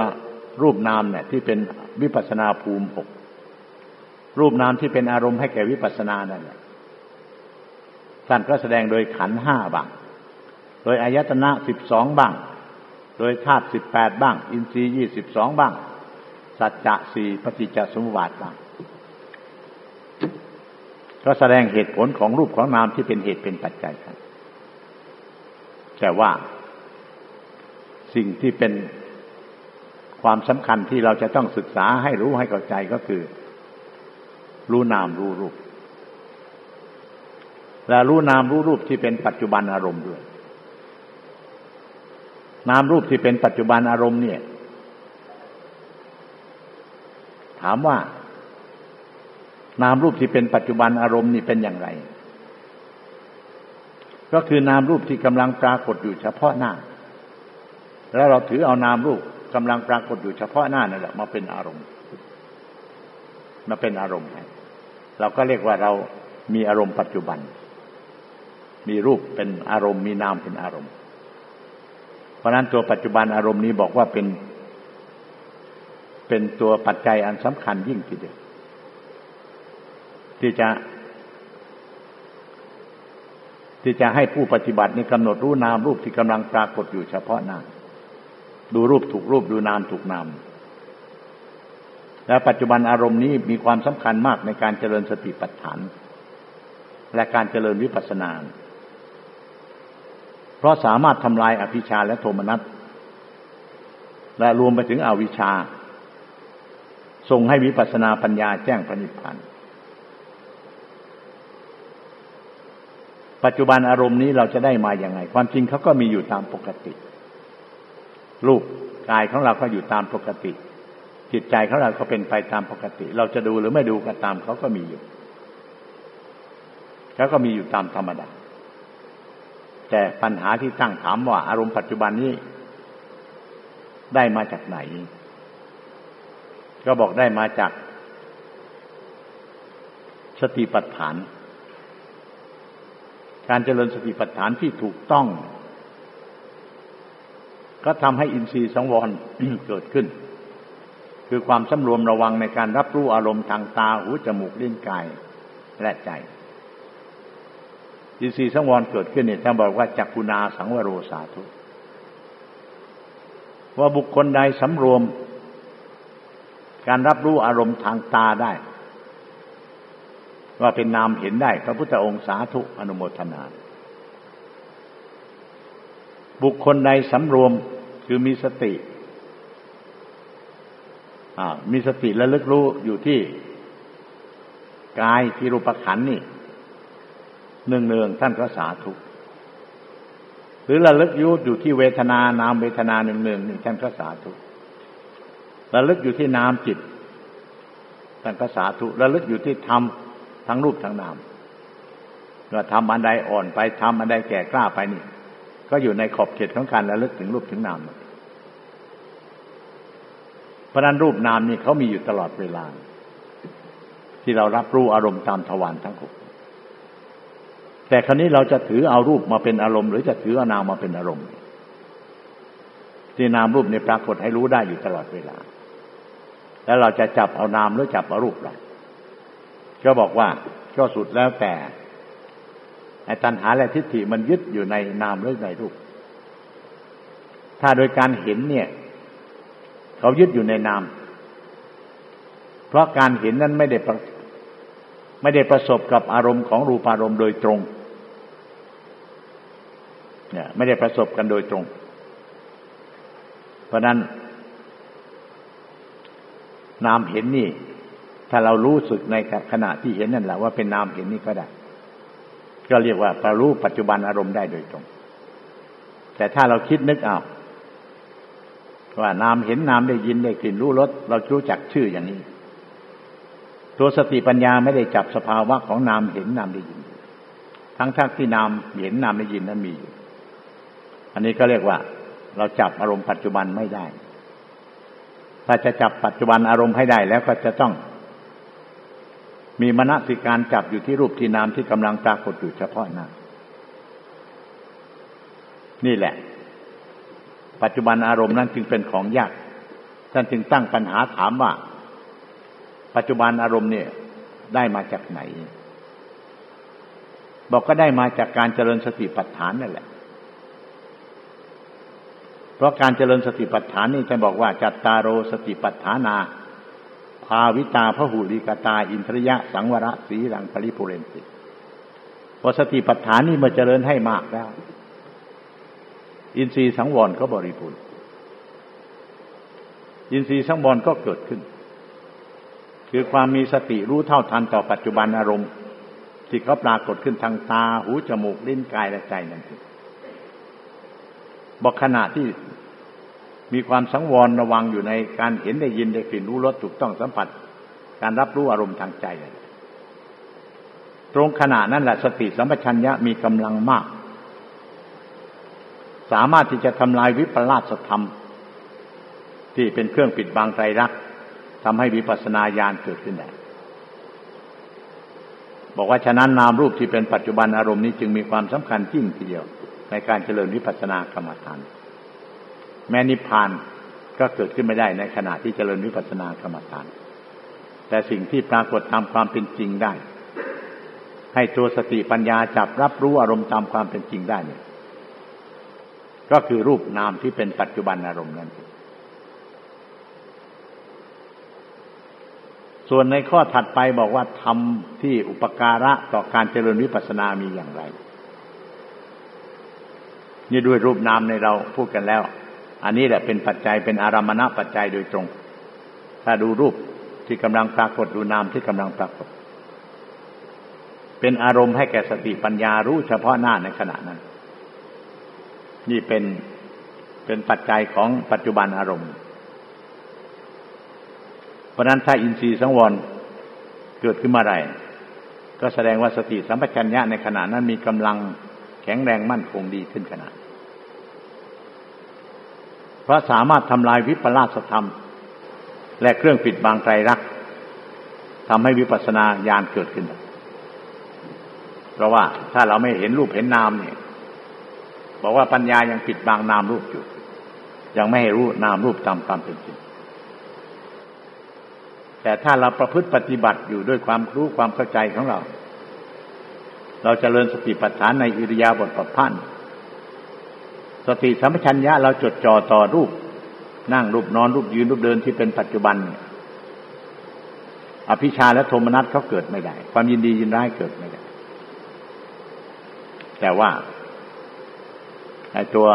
S1: รูปนามเนี่ยที่เป็นวิปัสนาภูมิหก รูปนามที่เป็นอารมณ์ให้แก่วิปัสสนานั่นแหละท่านก็แสดงโดยขันห้าบ้าง โดยอายตนะสิบสองบ้าง โดยธาตุสิบแปดบ้าง อินทรีย์ยี่สิบสองบ้าง สัจจะสี่ปฏิจจสมุปบาทบ้าง ก็แสดงเหตุผลของรูปของนามที่เป็นเหตุเป็นปัจจัยกันแต่ว่าสิ่งที่เป็นความสำคัญที่เราจะต้องศึกษาให้รู้ให้เข้าใจก็คือ รู้นามรู้รูป และรู้นามรู้รูปที่เป็นปัจจุบันอารมณ์ด้วย นามรูปที่เป็นปัจจุบันอารมณ์เนี่ย ถามว่า นามรูปที่เป็นปัจจุบันอารมณ์นี่เป็นอย่างไร ก็คือนามรูปที่กำลังปรากฏอยู่เฉพาะหน้า แล้วเราถือเอานามรูปกำลังปรากฏอยู่เฉพาะหน้านั่นแหละมาเป็นอารมณ์มาเป็นอารมณ์ เราก็เรียกว่าเรามีอารมณ์ปัจจุบัน มีรูปเป็นอารมณ์มีนามเป็นอารมณ์ เพราะนั้นตัวปัจจุบันอารมณ์นี้บอกว่าเป็น เป็นตัวปัจจัยอันสำคัญยิ่งทีเดียวที่จะ ที่จะให้ผู้ปฏิบัตินี้กำหนดรู้นามรูปที่กำลังปรากฏอยู่เฉพาะหน้าดูรูปถูกรูปดูนามถูกนาม และปัจจุบันอารมณ์นี้มีความสำคัญมากในการเจริญสติปัฏฐาน และการเจริญวิปัสสนา เพราะสามารถทำลายอภิชาและโทมนัสและรวมไปถึงอวิชชาส่งให้วิปัสสนาปัญญาแจ้งพระนิพพานปัจจุบันอารมณ์นี้เราจะได้มาอย่างไง ความจริงเขาก็มีอยู่ตามปกติ รูปกายของเราก็อยู่ตามปกติ จิตใจของเราก็เป็นไปตามปกติ เราจะดูหรือไม่ดูก็ตามเขาก็มีอยู่เขาก็มีอยู่ตามธรรมดา แต่ปัญหาที่ตั้งถามว่า อารมณ์ปัจจุบันนี้ ได้มาจากไหน ก็บอกได้มาจาก สติปัฏฐาน การเจริญสติปัฏฐานที่ถูกต้อง ก็ทำให้อินทรีย์สังวรเกิดขึ้น คือความสำรวมระวังในการรับรู้อารมณ์ทางตาหูจมูกลิ้นกายและใจอินทรีย์สังวรเกิดขึ้นเนี่ยท่านบอกว่าจักกุณาสังวโรสาธุว่าบุคคลใดสำรวม การรับรู้อารมณ์ทางตาได้ ว่าเป็นนามเห็นได้ พระพุทธองค์สาธุอนุโมทนา บุคคลใดสำรวมคือมีสติ มีสติและลึกรู้อยู่ที่กายที่รูปขันนี่เนืองเนืองท่านก็สาธุหรือระลึกยุอยู่ที่เวทนานามเวทนาหนึ่งหนึ่งนี่ท่านก็สาธุระลึกอยู่ที่นามจิตท่านก็สาธุระลึกอยู่ที่ธรรมทั้งรูปทั้งนามว่าทำอันใดอ่อนไปทำอันใดแก่กล้าไปนี่ ก็อยู่ในขอบเขตของการระลึกถึงรูปถึงนาม เพราะนั้นรูปนามนี่เขามีอยู่ตลอดเวลา ที่เรารับรู้อารมณ์ตามทวารทั้งหกแต่ครั้นี้เราจะถือเอารูปมาเป็นอารมณ์ หรือจะถือเอานามมาเป็นอารมณ์ ที่นามรูปในปรากฏให้รู้ได้อยู่ตลอดเวลา แล้วเราจะจับเอานามหรือจับเอารูปเราก็บอกว่าก็สุดแล้วแต่ไอ้ตัณหาและทิฏฐิมันยึดอยู่ในนามหรือในรูป ถ้าโดยการเห็นเนี่ย เขายึดอยู่ในนาม เพราะการเห็นนั้นไม่ได้ไม่ได้ประสบกับอารมณ์ของรูปารมณ์โดยตรงเนี่ยไม่ได้ประสบกันโดยตรง เพราะนั้น นามเห็นนี่ ถ้าเรารู้สึกในขณะที่เห็นนั่นแหละว่าเป็นนามเห็นนี่ก็ได้ ก็เรียกว่าประรู้ปัจจุบันอารมณ์ได้โดยตรง แต่ถ้าเราคิดนึกเอา ว่านามเห็นนามได้ยินได้กลิ่นรู้รสเรารู้จักชื่ออย่างนี้ ตัวสติปัญญาไม่ได้จับสภาวะของนามเห็นนามได้ยิน ทั้งทั้งที่นามเห็นนามได้ยินนั้นมีอยู่อันนี้ก็เรียกว่า เราจับอารมณ์ปัจจุบันไม่ได้ ถ้าจะจับปัจจุบันอารมณ์ให้ได้แล้วก็จะต้อง มีมณสิการจับอยู่ที่รูปที่นามที่กำลังปรากฏอยู่เฉพาะหน้านี่แหละ ปัจจุบันอารมณ์นั้นจึงเป็นของยาก ท่านจึงตั้งปัญหาถามว่า ปัจจุบันอารมณ์เนี่ยได้มาจากไหน บอกก็ได้มาจากการเจริญสติปัฏฐานนั่นแหละ เพราะการเจริญสติปัฏฐานนี่จะบอกว่า จัตตารโรสติปัฏฐานา ภาวิตาพหูลิกตา อินทริยะ สังวรสีหลังปริปุเรนติพอสติปัฏฐานนี่มาเจริญให้มากแล้ว อินทรีย์สังวรก็บริบูรณ์ อินทรีย์สังวรก็เกิดขึ้น คือความมีสติรู้เท่าทันต่อปัจจุบันอารมณ์ ที่เขาปรากฏขึ้นทางตาหูจมูกลิ้นกายและใจนั่นเองบอกขณะที่มีความสังวรระวังอยู่ในการเห็นได้ยินได้กลิ่นรู้รสถูกต้องสัมผัส การรับรู้อารมณ์ทางใจ ตรงขณะนั้นแหละสติสัมปชัญญะมีกำลังมาก สามารถที่จะทำลายวิปลาสธรรม ที่เป็นเครื่องปิดบังไตรลักษณ์ทำให้วิปัสสนาญาณเกิดขึ้นได้บอกว่าฉะนั้นนามรูปที่เป็นปัจจุบันอารมณ์นี้จึงมีความสำคัญยิ่งทีเดียว ในการเจริญวิปัสสนากรรมฐาน แม้นิพพานก็เกิดขึ้นไม่ได้ในขณะที่เจริญวิปัสสนากรรมฐาน แต่สิ่งที่ปรากฏตามความเป็นจริงได้ ให้ตัวสติปัญญาจับรับรู้อารมณ์ตามความเป็นจริงได้เนี่ย ก็คือรูปนามที่เป็นปัจจุบันอารมณ์นั้น ส่วนในข้อถัดไปบอกว่าทำที่อุปการะต่อการเจริญวิปัสสนามีอย่างไร นี่ด้วยรูปนามในเราพูดกันแล้ว อันนี้แหละเป็นปัจจัยเป็นอารามณปัจจัยโดยตรง ถ้าดูรูปที่กำลังปรากฏดูนามที่กำลังปรากฏ เป็นอารมณ์ให้แก่สติปัญญารู้เฉพาะหน้าในขณะนั้น นี่เป็นเป็นปัจจัยของปัจจุบันอารมณ์ เพราะนั้นถ้าอินทรีย์สังวรเกิดขึ้นมาไรก็แสดงว่าสติสัมปชัญญะในขณะนั้นมีกำลังแข็งแรงมั่นคงดีขึ้นขนาดเพราะสามารถทำลายวิปลาสธรรม และเครื่องปิดบังไตรลักทำให้วิปัสสนาญาณเกิดขึ้น เพราะว่าถ้าเราไม่เห็นรูปเห็นนามเนี่ย บอกว่าปัญญายังปิดบังนามรูปอยู่ ยังไม่ให้รู้นามรูปตามความเป็นจริงแต่ถ้าเราประพฤติปฏิบัติอยู่ด้วยความรู้ความเข้าใจของเรา เราจเจริญสติปัฏฐานในอิริยาบถปัพันสติสัมปชัญญะเราจดจ่อต่อรูป นั่งรูปนอนรูปยืนรูปเดินที่เป็นปัจจุบันอภิชาและโทมนัสเขาเกิดไม่ได้ ความยินดียินร้ายเกิดไม่ได้ แต่ว่า ตัว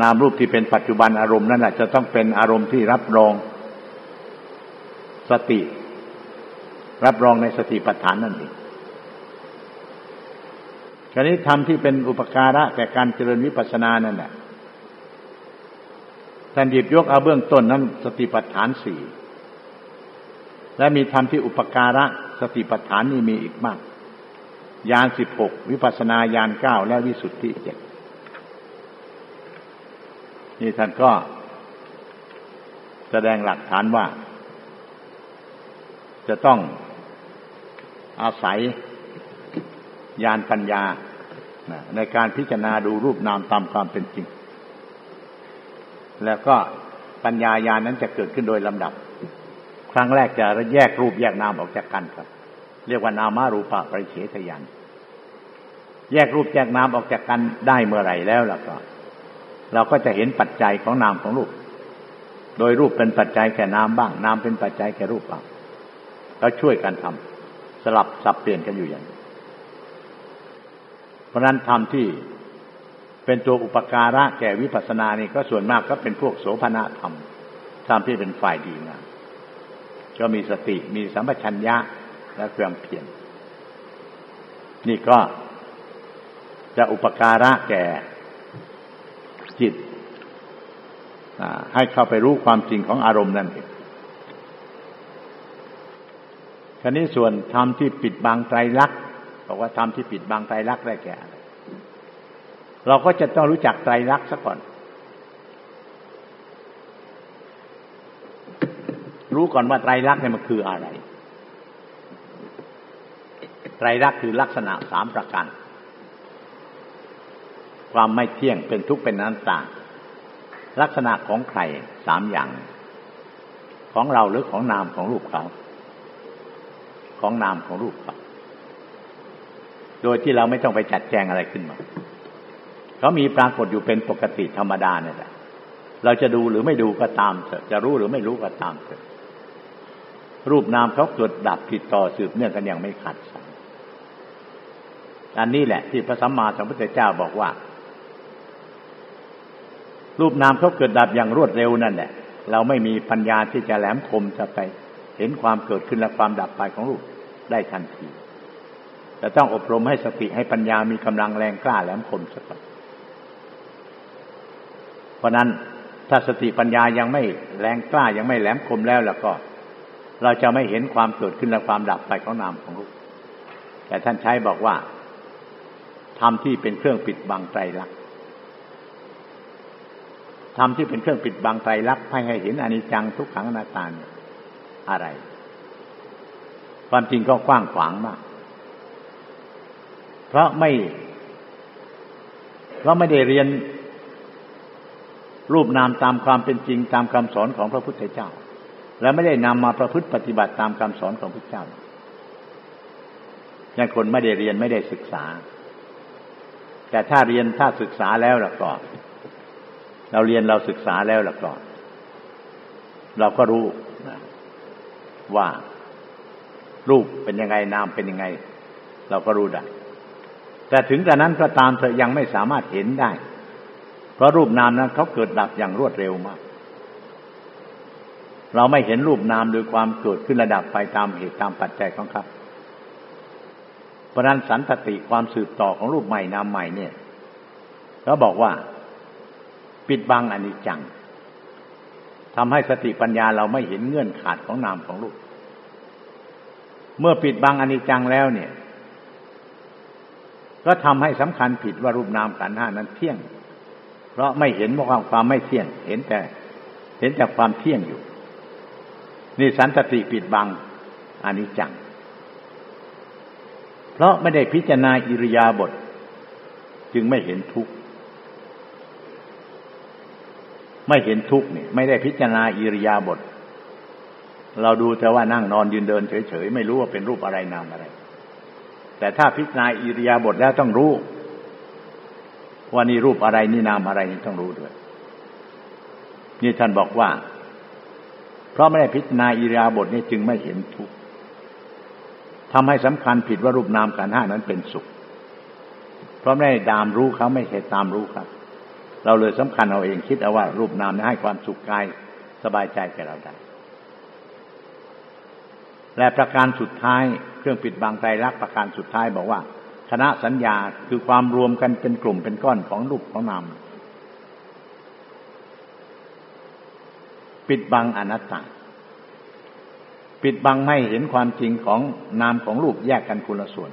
S1: นามรูปที่เป็นปัจจุบันอารมณ์นั่นแหละจะต้องเป็นอารมณ์ที่รับรองสติ รับรองในสติปัฏฐานนั่นเองคราวนี้ธรรมที่เป็นอุปการะแก่การเจริญวิปัสสนานั่นแหละท่านหยิบยกเอาเบื้องต้นนั้น สติปัฏฐานสี่และมีธรรมที่อุปการะสติปัฏฐานนี่มีอีกมาก ยานสิบหกวิปัสนาญาณเก้าและวิสุทธิเจ็ดนี่ท่านก็แสดงหลักฐานว่า จะต้องอาศัยญาณปัญญา ในการพิจารณาดูรูปนามตามความเป็นจริง แล้วก็ปัญญาญาณนั้นจะเกิดขึ้นโดยลำดับ ครั้งแรกจะแยกรูปแยกนามออกจากกันครับ เรียกว่านามารูปะปริเฉทยาน แยกรูปแยกนามออกจากกันได้เมื่อไหร่แล้วล่ะก็ เราก็จะเห็นปัจจัยของนามของรูป โดยรูปเป็นปัจจัยแก่นามบ้าง นามเป็นปัจจัยแก่รูปบ้างเราช่วยกันทำสลับสับเปลี่ยนกันอยู่อย่างนี้เพราะนั้นธรรมที่เป็นตัวอุปการะแก่วิปัสสนานี่ก็ส่วนมากก็เป็นพวกโสภณธรรมธรรมที่เป็นฝ่ายดีนะก็มีสติมีสัมปชัญญะและความเพียรนี่ก็ จะอุปการะแก่จิตให้เข้าไปรู้ความจริงของอารมณ์นั่นเองครนี้ส่วนธรรมที่ปิดบังไตรลักษณ์บอกว่าธรรมที่ปิดบังไตรลักษณ์ได้แก่ เราก็จะต้องรู้จักไตรลักษณ์ซะก่อน รู้ก่อนว่าไตรลักษณ์เนี่ยมันคืออะไร ไตรลักษณ์คือลักษณะสามประการ ความไม่เที่ยงเป็นทุกข์เป็นอนัตตา ลักษณะของใครสามอย่าง ของเราหรือของนามของรูปเขา ของนามของรูปเขาโดยที่เราไม่ต้องไปจัดแจงอะไรขึ้นมาเขามีปรากฏอยู่เป็นปกติธรรมดาเนี่ยแหละเราจะดูหรือไม่ดูก็ตามเถอะจะรู้หรือไม่รู้ก็ตามเถอะรูปนามเขาเกิดดับผิดต่อสืบเนื่องกันอย่างไม่ขาดสายอันนี้แหละที่พระสัมมาสัมพุทธเจ้าบอกว่า รูปนามเขาเกิดดับอย่างรวดเร็วนั่นแหละเราไม่มีปัญญาที่จะแหลมคมจะไป เห็นความเกิดขึ้นและความดับไปของรูปได้ทันทีแต่ต้องอบรมให้สติให้ปัญญามีกำลังแรงกล้าแหลมคมสักอนเพราะนั้นถ้าสติปัญญายังไม่แรงกล้ายังไม่แหลมคมแล้วแล้วก็ เราจะไม่เห็นความเกิดขึ้นและความดับไปของนามของรูป แต่ท่านใช้บอกว่าทำที่เป็นเครื่องปิดบังไตรลักษณ์ ธรรมที่เป็นเครื่องปิดบังไตรลักษณ์ให้ให้เห็นอนิจจังทุกขังอนัตตาอะไร ความจริงก็กว้างขวางมาก เพราะไม่เพราะไม่ได้เรียน รูปนามตามความเป็นจริงตามคำสอนของพระพุทธเจ้า และไม่ได้นำมาประพฤติปฏิบัติตามคำสอนของพระเจ้าอย่างคนไม่ได้เรียนไม่ได้ศึกษา แต่ถ้าเรียนถ้าศึกษาแล้วล่ะก็ เราเรียนเราศึกษาแล้วล่ะก็เราก็รู้ว่ารูปเป็นยังไงนามเป็นยังไง เราก็รู้ได้ แต่ถึงแต่นั้นก็ตามเธอยังไม่สามารถเห็นได้ เพราะรูปนามนั้นเขาเกิดดับอย่างรวดเร็วมาก เราไม่เห็นรูปนามโดยความเกิดขึ้นระดับไปตามเหตุตามปัจจัยของเขาเพราะนั้นสันตติความสืบต่อของรูปใหม่นามใหม่เนี่ยเขาบอกว่า ปิดบังอนิจจังทำให้สติปัญญาเราไม่เห็นเงื่อนขาดของนามของรูป เมื่อปิดบังอนิจจังแล้วเนี่ย ก็ทำให้สำคัญผิดว่ารูปนามขันห้านั้นเที่ยง เพราะไม่เห็นว่าความไม่เที่ยง เห็นแต่ เห็นแต่ความเที่ยงอยู่ นี่สันตติปิดบังอนิจจัง เพราะไม่ได้พิจารณาอิริยาบถจึงไม่เห็นทุกข์ ไม่เห็นทุกข์นี่ไม่ได้พิจารณาอิริยาบถเราดูแต่ว่านั่งนอนยืนเดินเฉยๆไม่รู้ว่าเป็นรูปอะไรนามอะไร แต่ถ้าพิจารณาอิริยาบถแล้วต้องรู้ว่านี่รูปอะไรนี่นามอะไรนี่ต้องรู้ด้วย นี่ท่านบอกว่า เพราะไม่ได้พิจารณาอิริยาบถนี่จึงไม่เห็นทุกข์ทำให้สำคัญผิดว่ารูปนามขันห้านั้นเป็นสุข เพราะไม่ได้ตามรู้เขาไม่ใช่ตามรู้ครับ เราเลยสำคัญเอาเองคิดเอาว่า รูปนามให้ความสุขกายสบายใจแก่เราได้ และประการสุดท้ายเครื่องปิดบังใจรักประการสุดท้ายบอกว่าคณะสัญญาคือความรวมกันเป็นกลุ่มเป็นก้อนของรูปของนามปิดบังอนัตตาปิดบังไม่เห็นความจริงของนามของรูปแยกกันคนละส่วน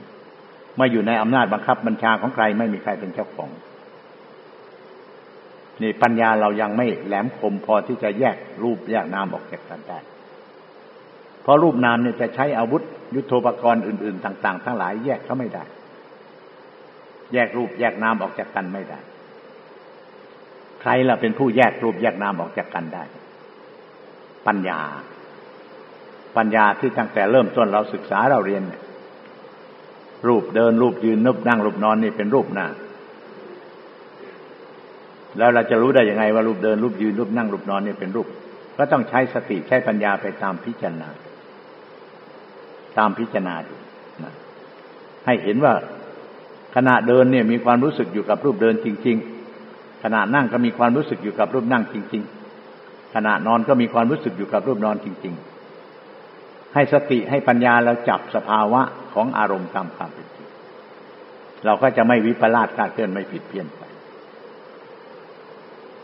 S1: มาอยู่ในอำนาจบังคับบัญชาของใครไม่มีใครเป็นเจ้าของ นี่ปัญญาเรายังไม่แหลมคมพอที่จะแยกรูปแยกนามออกจากกันได้ เพราะรูปนามเนี่ยจะใช้อาวุธ ยุโทโธปกรณ์อื่น ๆ ต่าง ๆ ทั้งหลายแยกเขาไม่ได้ แยกรูปแยกนามออกจากกันไม่ได้ ใครล่ะเป็นผู้แยกรูปแยกนามออกจากกันได้ ปัญญา ปัญญาที่ตั้งแต่เริ่มต้นเราศึกษาเราเรียน รูปเดินรูปยืนนุบนั่งรูปนอนนี่เป็นรูปนา แล้วเราจะรู้ได้ยังไงว่ารูปเดินรูปยืนรูปนั่งรูปนอนเนี่ยเป็นรูป ก็ต้องใช้สติใช้ปัญญาไปตามพิจารณา ตามพิจารณาดูนะให้เห็นว่าขณะเดินเนี่ยมีความรู้สึกอยู่กับรูปเดินจริง ๆ ขณะนั่งก็มีความรู้สึกอยู่กับรูปนั่งจริง ๆ ขณะนอนก็มีความรู้สึกอยู่กับรูปนอนจริง ๆ ให้สติให้ปัญญาเราจับสภาวะของอารมณ์ตามความเป็นจริงเราก็จะไม่วิปลาสการเคลื่อนไม่ผิดเพี้ยนไป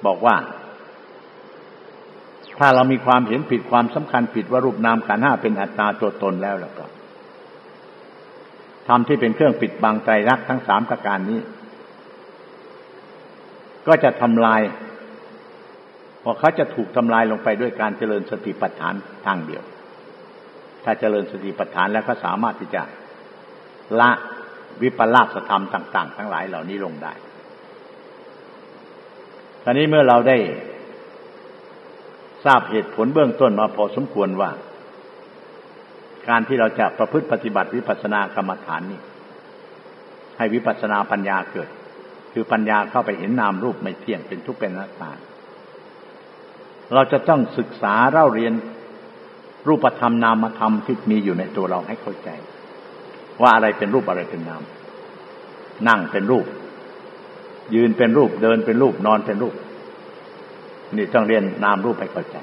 S1: บอกว่า ถ้าเรามีความเห็นผิดความสำคัญผิดว่ารูปนามขันห้าเป็นอัตตาตัวตนแล้วแล้วก็ทำที่เป็นเครื่องปิดบังใจรักทั้งสามประการนี้ ก็จะทำลายพอเขาจะถูกทำลายลงไปด้วยการเจริญสติปัฏฐานทางเดียว ถ้าเจริญสติปัฏฐานแล้วก็สามารถที่จะละวิปลาสธรรมต่าง ๆ ทั้งหลายเหล่านี้ลงได้ คราวนี้เมื่อเราได้ทราบเหตุผลเบื้องต้นมาพอสมควรว่า การที่เราจะประพฤติปฏิบัติวิปัสสนากรรมฐานนี้ให้วิปัสสนาปัญญาเกิด คือปัญญาเข้าไปเห็นนามรูปไม่เที่ยงเป็นทุกข์เป็นนัตตาเราจะต้องศึกษาเล่าเรียนรูปธรรมนามธรรมที่มีอยู่ในตัวเราให้เข้าใจ ว่าอะไรเป็นรูปอะไรเป็นนาม นั่งเป็นรูป ยืนเป็นรูปเดินเป็นรูปนอนเป็นรูป นี่ต้องเรียนนามรูปให้เข้าใจ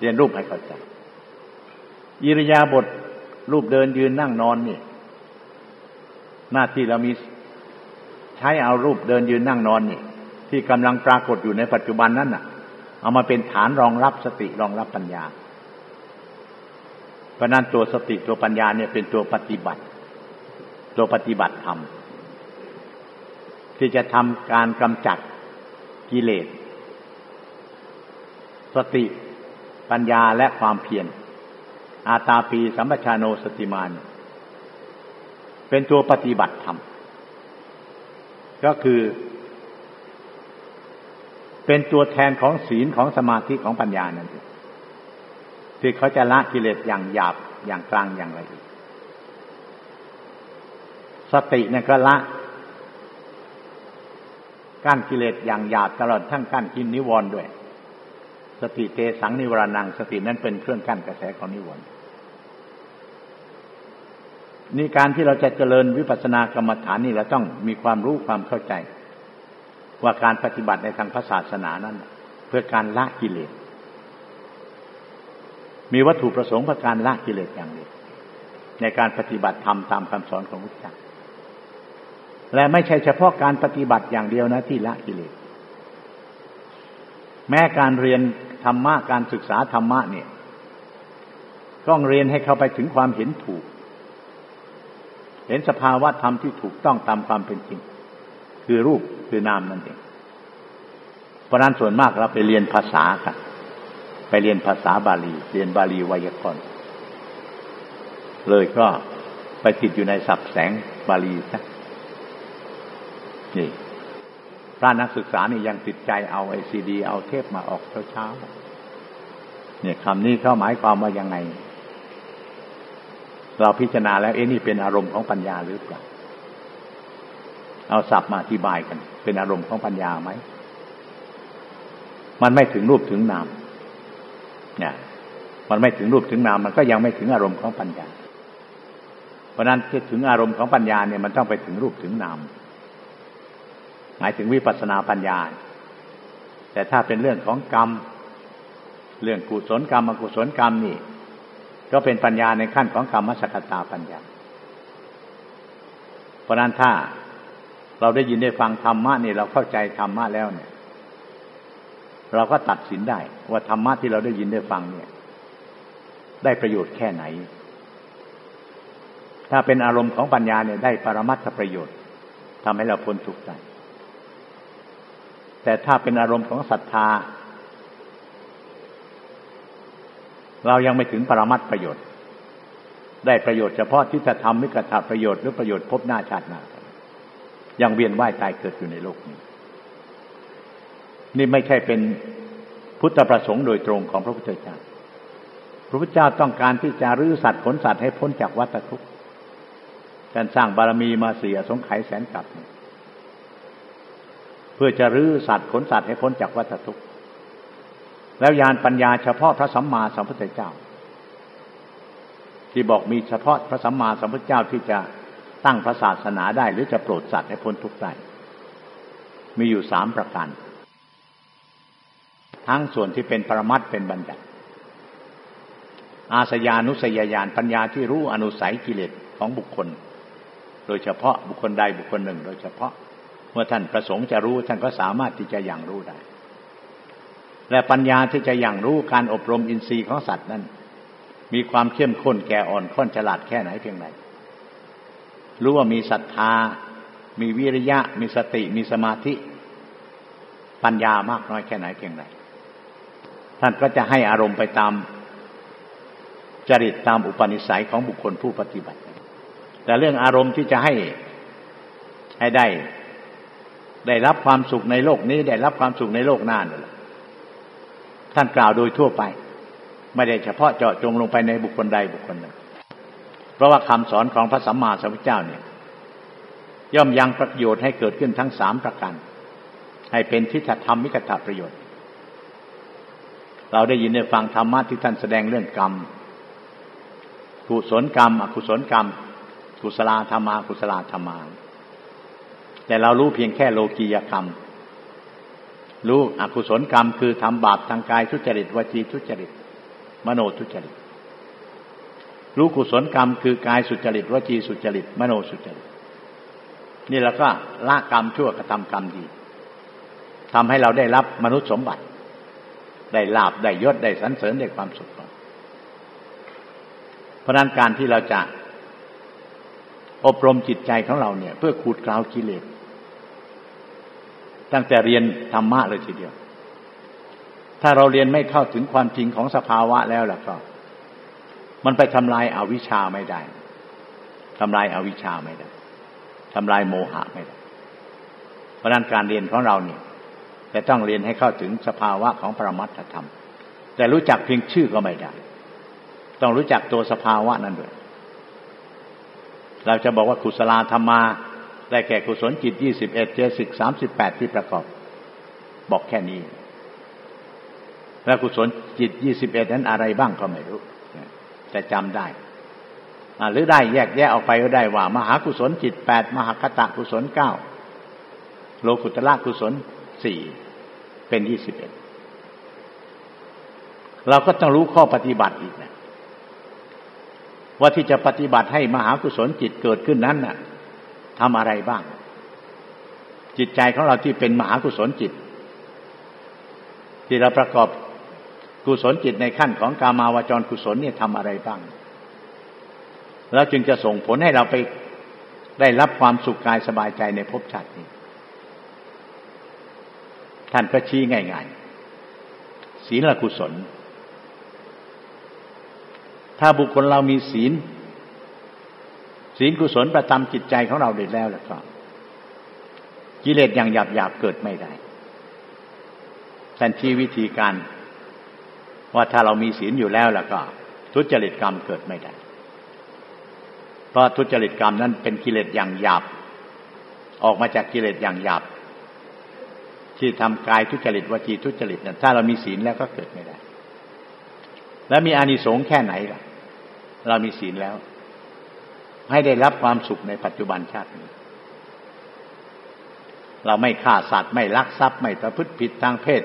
S1: เรียนรูปให้เข้าใจอิริยาบถรูปเดินยืนนั่งนอนนี่ หน้าที่เรามีใช้เอารูปเดินยืนนั่งนอนนี่ ที่กำลังปรากฏอยู่ในปัจจุบันนั้นน่ะ เอามาเป็นฐานรองรับสติรองรับปัญญาเพราะนั้นตัวสติตัวปัญญาเนี่ยเป็นตัวปฏิบัติ ตัวปฏิบัติธรรม ที่จะทำการกำจัดกิเลส สติ ปัญญาและความเพียรอาตาปีสัมปชาโนสติมาน เป็นตัวปฏิบัติธรรม ก็คือ เป็นตัวแทนของศีลของสมาธิของปัญญานั่นเองที่เขาจะละกิเลสอย่างหยาบอย่างกลางอย่างละเอียดสติเนี่ยก็ละ กั้นกิเลสอย่างหยาบตลอดทั้งกั้นกินนิวรณ์ด้วย สติเตสังนิวรณัง สตินั้นเป็นเครื่องกั้นกระแสของนิวรณ์นี่การที่เราจะเจริญวิปัสสนากรรมฐานนี่เราต้องมีความรู้ความเข้าใจ ว่าการปฏิบัติในทางพระศาสนานั้น เพื่อการละกิเลส มีวัตถุประสงค์เพื่อการละกิเลสอย่างเดียวในการปฏิบัติธรรมตามคำสอนของพระเจ้า และไม่ใช่เฉพาะการปฏิบัติอย่างเดียวนะที่ละกิเลส แม้การเรียนธรรมะการศึกษาธรรมะเนี่ยต้องเรียนให้เข้าไปถึงความเห็นถูก เห็นสภาวะธรรมที่ถูกต้องตามความเป็นจริง คือรูปคือนามนั่นเอง เพราะนั้นส่วนมากเราไปเรียนภาษาค่ะไปเรียนภาษาบาลี เรียนบาลีไวยากรณ์เลยก็ไปติดอยู่ในสับแสงบาลีซะ นี่พระนักศึกษานี่ยังติดใจเอาไอซีดี เอาเทปมาออกเช้าๆเนี่ยคำนี้เขาหมายความว่ายังไง เราพิจารณาแล้วเอ๊ะนี่เป็นอารมณ์ของปัญญาหรือเปล่าเอาศัพท์มาอธิบายกัน เป็นอารมณ์ของปัญญาไหมมันไม่ถึงรูปถึงนามเนี่ยมันไม่ถึงรูปถึงนามมันก็ยังไม่ถึงอารมณ์ของปัญญา เพราะนั้นที่ถึงอารมณ์ของปัญญาเนี่ยมันต้องไปถึงรูปถึงนาม หมายถึงวิปัสสนาปัญญา แต่ถ้าเป็นเรื่องของกรรม เรื่องกุศลกรรมอกุศลกรรมนี่ ก็เป็นปัญญาในขั้นของกรรมสกตาปัญญา เพราะนั้นถ้าเราได้ยินได้ฟังธรรมะนี่เราเข้าใจธรรมะแล้วเนี่ย เราก็ตัดสินได้ ว่าธรรมะที่เราได้ยินได้ฟังเนี่ย ได้ประโยชน์แค่ไหน ถ้าเป็นอารมณ์ของปัญญาเนี่ยได้ปรมัตถประโยชน์ทำให้เราพ้นทุกข์ได้ แต่ถ้าเป็นอารมณ์ของศรัทธา เรายังไม่ถึงปรมัตประโยชน์ ได้ประโยชน์เฉพาะที่จะทำมิกระทประโยชน์หรือประโยชน์พบหน้าชาติหน้ายังเวียนว่ายตายเกิดอยู่ในโลกนี้ นี่ไม่ใช่เป็นพุทธประสงค์โดยตรงของพระพุทธเจ้า พระพุทธเจ้าต้องการที่จะรื้อสัตว์ขนสัตว์ให้พ้นจากวัฏทุกข์การสร้างบารมีมาเสียสงไขแสนกลับเเพื่อจะรื้อสัตว์ขนสัตว์ให้พ้นจากวัฏทุกข์แล้วยานปัญญาเฉพาะพระสัมมาสัมพุทธเจ้า ที่บอกมีเฉพาะพระสัมมาสัมพุทธเจ้าที่จะตั้งพระศาสนาได้ หรือจะโปรดสัตว์ให้พ้นทุกข์ได้มีอยู่สามประการ ทั้งส่วนที่เป็นปรมัตเป็นบัญญัติ อาสยานุสยญาณปัญญาที่รู้อนุสัยกิเลสของบุคคล โดยเฉพาะบุคคลใดบุคคลหนึ่ง โดยเฉพาะ มื่อท่านประสงค์จะรู้ท่านก็สามารถที่จะยังรู้ได้ และปัญญาที่จะยังรู้การอบรมอินทรีย์ของสัตว์นั้น มีความเข้มข้นแก่อ่อนข้นฉลาดแค่ไหนเพียงไรรู้ว่ามีศรัทธา มีวิริยะ มีสติ มีสมาธิ ปัญญามากน้อยแค่ไหนเพียงไรท่านก็จะให้อารมณ์ไปตามจริตตามอุปนิสัยของบุคคลผู้ปฏิบัติ แต่เรื่องอารมณ์ที่จะให้ให้ได้ ได้รับความสุขในโลกนี้ ได้รับความสุขในโลกหน้านั่นแหละท่านกล่าวโดยทั่วไป ไม่ได้เฉพาะเจาะจงลงไปในบุคคลใดบุคคลหนึ่งเพราะว่าคำสอนของพระสัมมาสัมพุทธเจ้าเนี่ย ย่อมยังประโยชน์ให้เกิดขึ้นทั้งสามประการให้เป็นทิฏฐธรรมมิกตประโยชน์ เราได้ยินได้ฟังธรรมะที่ท่านแสดงเรื่องกรรม กุศลกรรม อกุศลกรรม กุศลธรรมา กุศลธรรมา แต่เรารู้เพียงแค่โลกียกรรม รู้อกุศลกรรมคือทำบาปทางกายทุจริตวจีทุจริต มโนทุจริต รู้กุศลกรรมคือกายสุจริตวจีสุจริต มโนสุจริต นี่เราก็ละกรรมชั่วกระทำกรรมดีทำให้เราได้รับมนุษย์สมบัติ ได้ลาบได้ยศได้สันเสริญได้ความสุขเพราะนั้นการที่เราจะอบรมจิตใจของเราเนี่ย เพื่อขูดกลาวกิเลส ตั้งแต่เรียนธรรมะเลยทีเดียว ถ้าเราเรียนไม่เข้าถึงความจริงของสภาวะแล้วล่ะก็ มันไปทำลายอาวิชชาไม่ได้ทำลายอาวิชชาไม่ได้ทำลายโมหะไม่ได้ เพราะนั้นการเรียนของเราเนี่ยแต่ต้องเรียนให้เข้าถึงสภาวะของปรมัตถธรรม แต่รู้จักเพียงชื่อก็ไม่ได้ ต้องรู้จักตัวสภาวะนั้นด้วย เราจะบอกว่ากุศลธรรมา ได้แก่กุศลจิตยี่สิบเอ็ดเจสิกสามสิบแปดที่ประกอบ บอกแค่นี้ แล้วกุศลจิตยี่สิบเอ็ดนั้นอะไรบ้างก็ไม่รู้ แต่จำได้หรือได้แยกแยะออกไปก็ได้ว่า มหากุศลจิตแปดมหาคตะกุศลเก้าโลกุตละกุศลสี่เป็นยี่สิบเอ็ดเราก็ต้องรู้ข้อปฏิบัติอีกนะว่าที่จะปฏิบัติให้มหากุศลจิตเกิดขึ้นนั้นน่ะ ทำอะไรบ้าง จิตใจของเราที่เป็นมหากุศลจิต ที่เราประกอบกุศลจิตในขั้นของกามาวจรกุศลเนี่ยทำอะไรบ้าง แล้วจึงจะส่งผลให้เราไปได้รับความสุขกายสบายใจในภพชาตินี้ ท่านก็ชี้ง่ายๆศีลกุศล ถ้าบุคคลเรามีศีล ศีลกุศลประจำจิตใจของเราเด็ดแล้วแล้วก็กิเลสอย่างหยาบหยาบเกิดไม่ได้ท่านชี้วิธีการ ว่าถ้าเรามีศีลอยู่แล้วแล้วก็ ทุจริตกรรมเกิดไม่ได้ เพราะทุจริตกรรมนั้นเป็นกิเลสอย่างหยาบ ออกมาจากกิเลสอย่างหยาบ ที่ทำกายทุจริตวจีทุจริตนั้นถ้าเรามีศีลแล้วก็เกิดไม่ได้ แล้วมีอานิสงส์แค่ไหนล่ะ เรามีศีลแล้ว ให้ได้รับความสุขในปัจจุบันชาตินี้ เราไม่ฆ่าสัตว์ไม่ลักทรัพย์ไม่ประพฤติผิดทางเพศ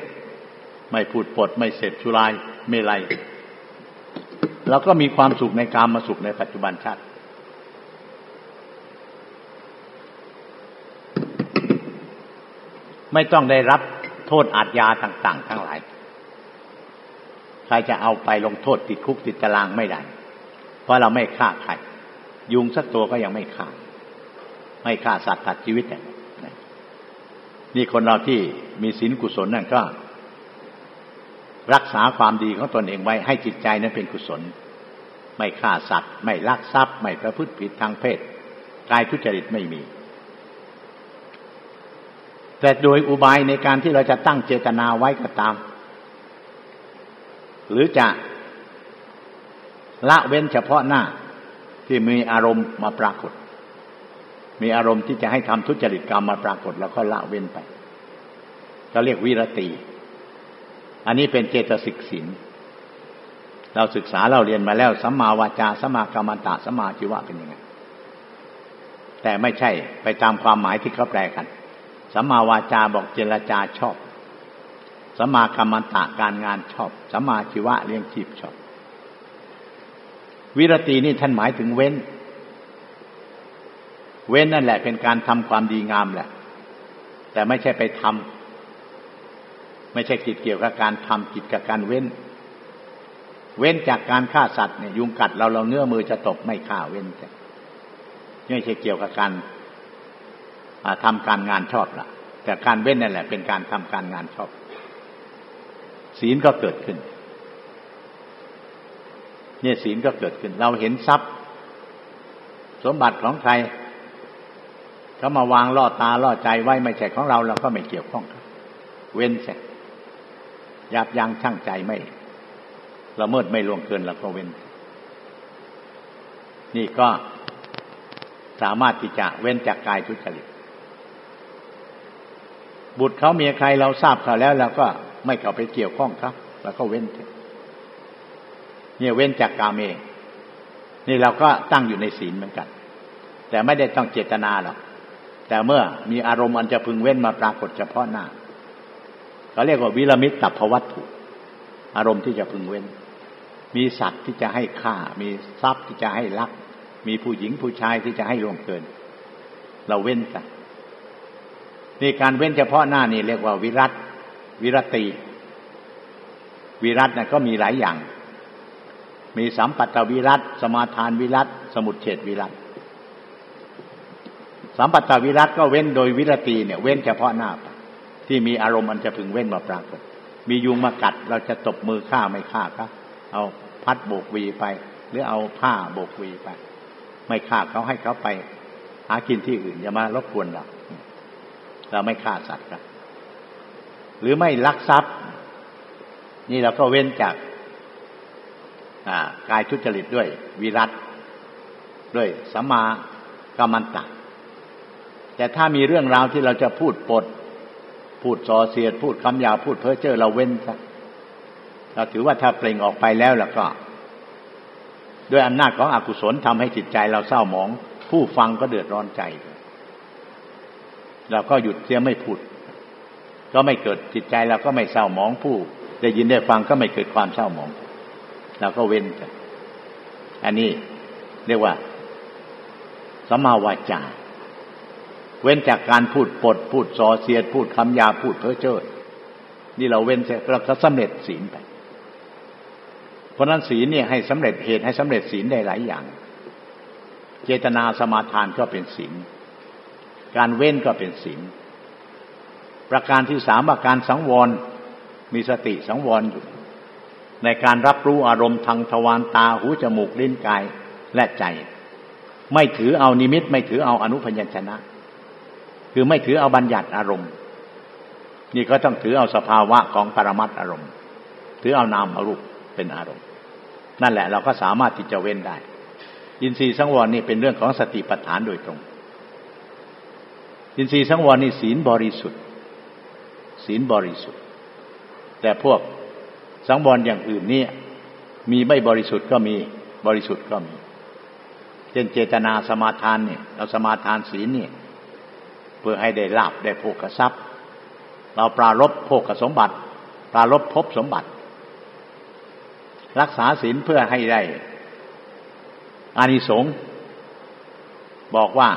S1: ไม่พูดปดไม่เสพชุรายไม่ไรเราก็มีความสุขในการมาสุขในปัจจุบันชาติไม่ต้องได้รับโทษอาญาต่าง ๆ ทั้งหลาย ใครจะเอาไปลงโทษติดคุกติดตารางไม่ได้ เพราะเราไม่ฆ่าใคร ยุงสักตัวก็ยังไม่ฆ่า ไม่ฆ่าสัตว์ตัดชีวิตเนี่ยนี่คนเราที่มีศีลกุศลนั่นก็ รักษาความดีของตนเองไว้ให้จิตใจนั้นเป็นกุศล ไม่ฆ่าสัตว์ ไม่ลักทรัพย์ ไม่ประพฤติผิดทางเพศกายทุจริตไม่มี แต่โดยอุบายในการที่เราจะตั้งเจตนาไว้ก็ตาม หรือจะละเว้นเฉพาะหน้า ที่มีอารมณ์มาปรากฏ มีอารมณ์ที่จะให้ทำทุจริตกรรมมาปรากฏ แล้วก็ละเว้นไปก็เรียกวิรติ อันนี้เป็นเจตสิกสินเราศึกษาเราเรียนมาแล้วสัมมาวาจาสัมมากรรมตะสัมมาจิวะเป็นยังไง แต่ไม่ใช่ไปตามความหมายที่เขาแปลกันสัมมาวาจาบอกเจรจาชอบสัมมากรรมตะการงานชอบสัมมาชีวะเลี้ยงชีพชอบ วิรตินี่ท่านหมายถึงเว้น เว้นนั่นแหละเป็นการทำความดีงามแหละ แต่ไม่ใช่ไปทำไม่ใช่กิจเกี่ยวกับการทำกิจกับการเว้น เว้นจากการฆ่าสัตว์เนี่ยยุงกัดเราเราเนื้อมือจะตกไม่ฆ่าเว้นไม่ใช่เกี่ยวกับการทำการงานชอบละแต่การเว้นนั่นแหละ เป็นการทำการงานชอบ ศีลก็เกิดขึ้น เนี่ยศีลก็เกิดขึ้น เราเห็นทรัพย์ สมบัติของใครเขามาวางล่อตาล่อใจไว้ไม่ใช่ของเราเราก็ไม่เกี่ยวข้องเว้นเสร็จยับยั้งชั่งใจไม่ละเมิดไม่ล่วงเกินเราก็เว้น นี่ก็สามารถที่จะเว้นจากกายทุจริตบุตรเขาเมียใครเราทราบเขาแล้วเราก็ไม่เข้าไปเกี่ยวข้องครับ แล้วก็เว้นเเนี่ยเว้นจากกามเอง นี่เราก็ตั้งอยู่ในศีลเหมือนกัน แต่ไม่ได้ต้องเจตนาหรอก แต่เมื่อมีอารมณ์อันจะพึงเว้นมาปรากฏเฉพาะหน้าเขาเรียกว่าวิรมิตตัพวัตถุ อารมณ์ที่จะพึงเว้น มีสัตว์ที่จะให้ฆ่า มีทรัพย์ที่จะให้ลัก มีผู้หญิงผู้ชายที่จะให้ล่วงเกิน เราเว้นกันนี่การเว้นเฉพาะหน้านี่เรียกว่าวิรัตวิรติ วิรัตนะก็มีหลายอย่าง มีสัมปัตตวิรัตสมาทานวิรัตสมุดเฉดวิรัตสัมปัตตวิรัตก็เว้นโดยวิรตีเนี่ย เว้นเฉพาะหน้า ที่มีอารมณ์มันจะพึงเว้นมาปรากฏมียุงมากัด เราจะตบมือฆ่าไม่ฆ่าครับเอาพัดโบกวีไป หรือเอาผ้าโบกวีไป ไม่ฆ่าเขาให้เขาไป หากินที่อื่นอย่ามารบกวนเราเราไม่ฆ่าสัตว์ครับหรือไม่ลักทรัพย์ นี่เราก็เว้นจาก กายทุจริตด้วย วิรัตด้วยสัมมากรรมันตะ แต่ถ้ามีเรื่องราวที่เราจะพูดปด พูดส่อเสียด พูดคำหยาพูดเพ้อเจ้อเราเว้นซะเราถือว่าถ้าเปล่งออกไปแล้วแล้วก็ ด้วยอำนาจของอกุศลทำให้จิตใจเราเศร้าหมอง ผู้ฟังก็เดือดร้อนใจ เราก็หยุดเสียไม่พูด ก็ไม่เกิดจิตใจเราก็ไม่เศร้าหมองผู้ ได้ยินได้ฟังก็ไม่เกิดความเศร้าหมอง เราก็เว้นอันนี้เรียกว่าสัมมาวาจา เว้นจากการพูดปด พูดส่อเสียด พูดคำหยาพูดเพ้อเจ้อนี่เราเว้นเสร็จเราก็สำเร็จศีลไป เพราะนั้นศีลเนี่ยให้สำเร็จเหตุให้สำเร็จศีลได้หลายอย่าง เจตนาสมาทานก็เป็นศีลการเว้นก็เป็นศีลประการที่สามว่าการสังวรมีสติสังวรอยู่ ในการรับรู้อารมณ์ทางทวารตาหูจมูกลิ้นกายและใจ ไม่ถือเอานิมิต ไม่ถือเอาอนุพยัญชนะ คือไม่ถือเอาบัญญัติอารมณ์ นี่ก็ต้องถือเอาสภาวะของปรมัตอารมณ์ ถือเอานามอารูปเป็นอารมณ์ นั่นแหละเราก็สามารถที่จะเว้นได้ อินทรีย์สังวรนี่เป็นเรื่องของสติปัฏฐานโดยตรง อินทรีย์สังวรนี่ศีลบริสุทธิ์ ศีลบริสุทธิ์ แต่พวก สังวรอย่างอื่นนี่มีไม่บริสุทธิ์ก็มีบริสุทธิ์ก็มี เช่นเจตนาสมาทานเนี่ยเราสมาทานศีลเนี่ยเพื่อให้ได้ลาบได้โภกทรัพย์ เราปรารบโภกสมบัติ ปรารบภพสมบัติ รักษาศีลเพื่อให้ได้อานิสงส์บอกว่า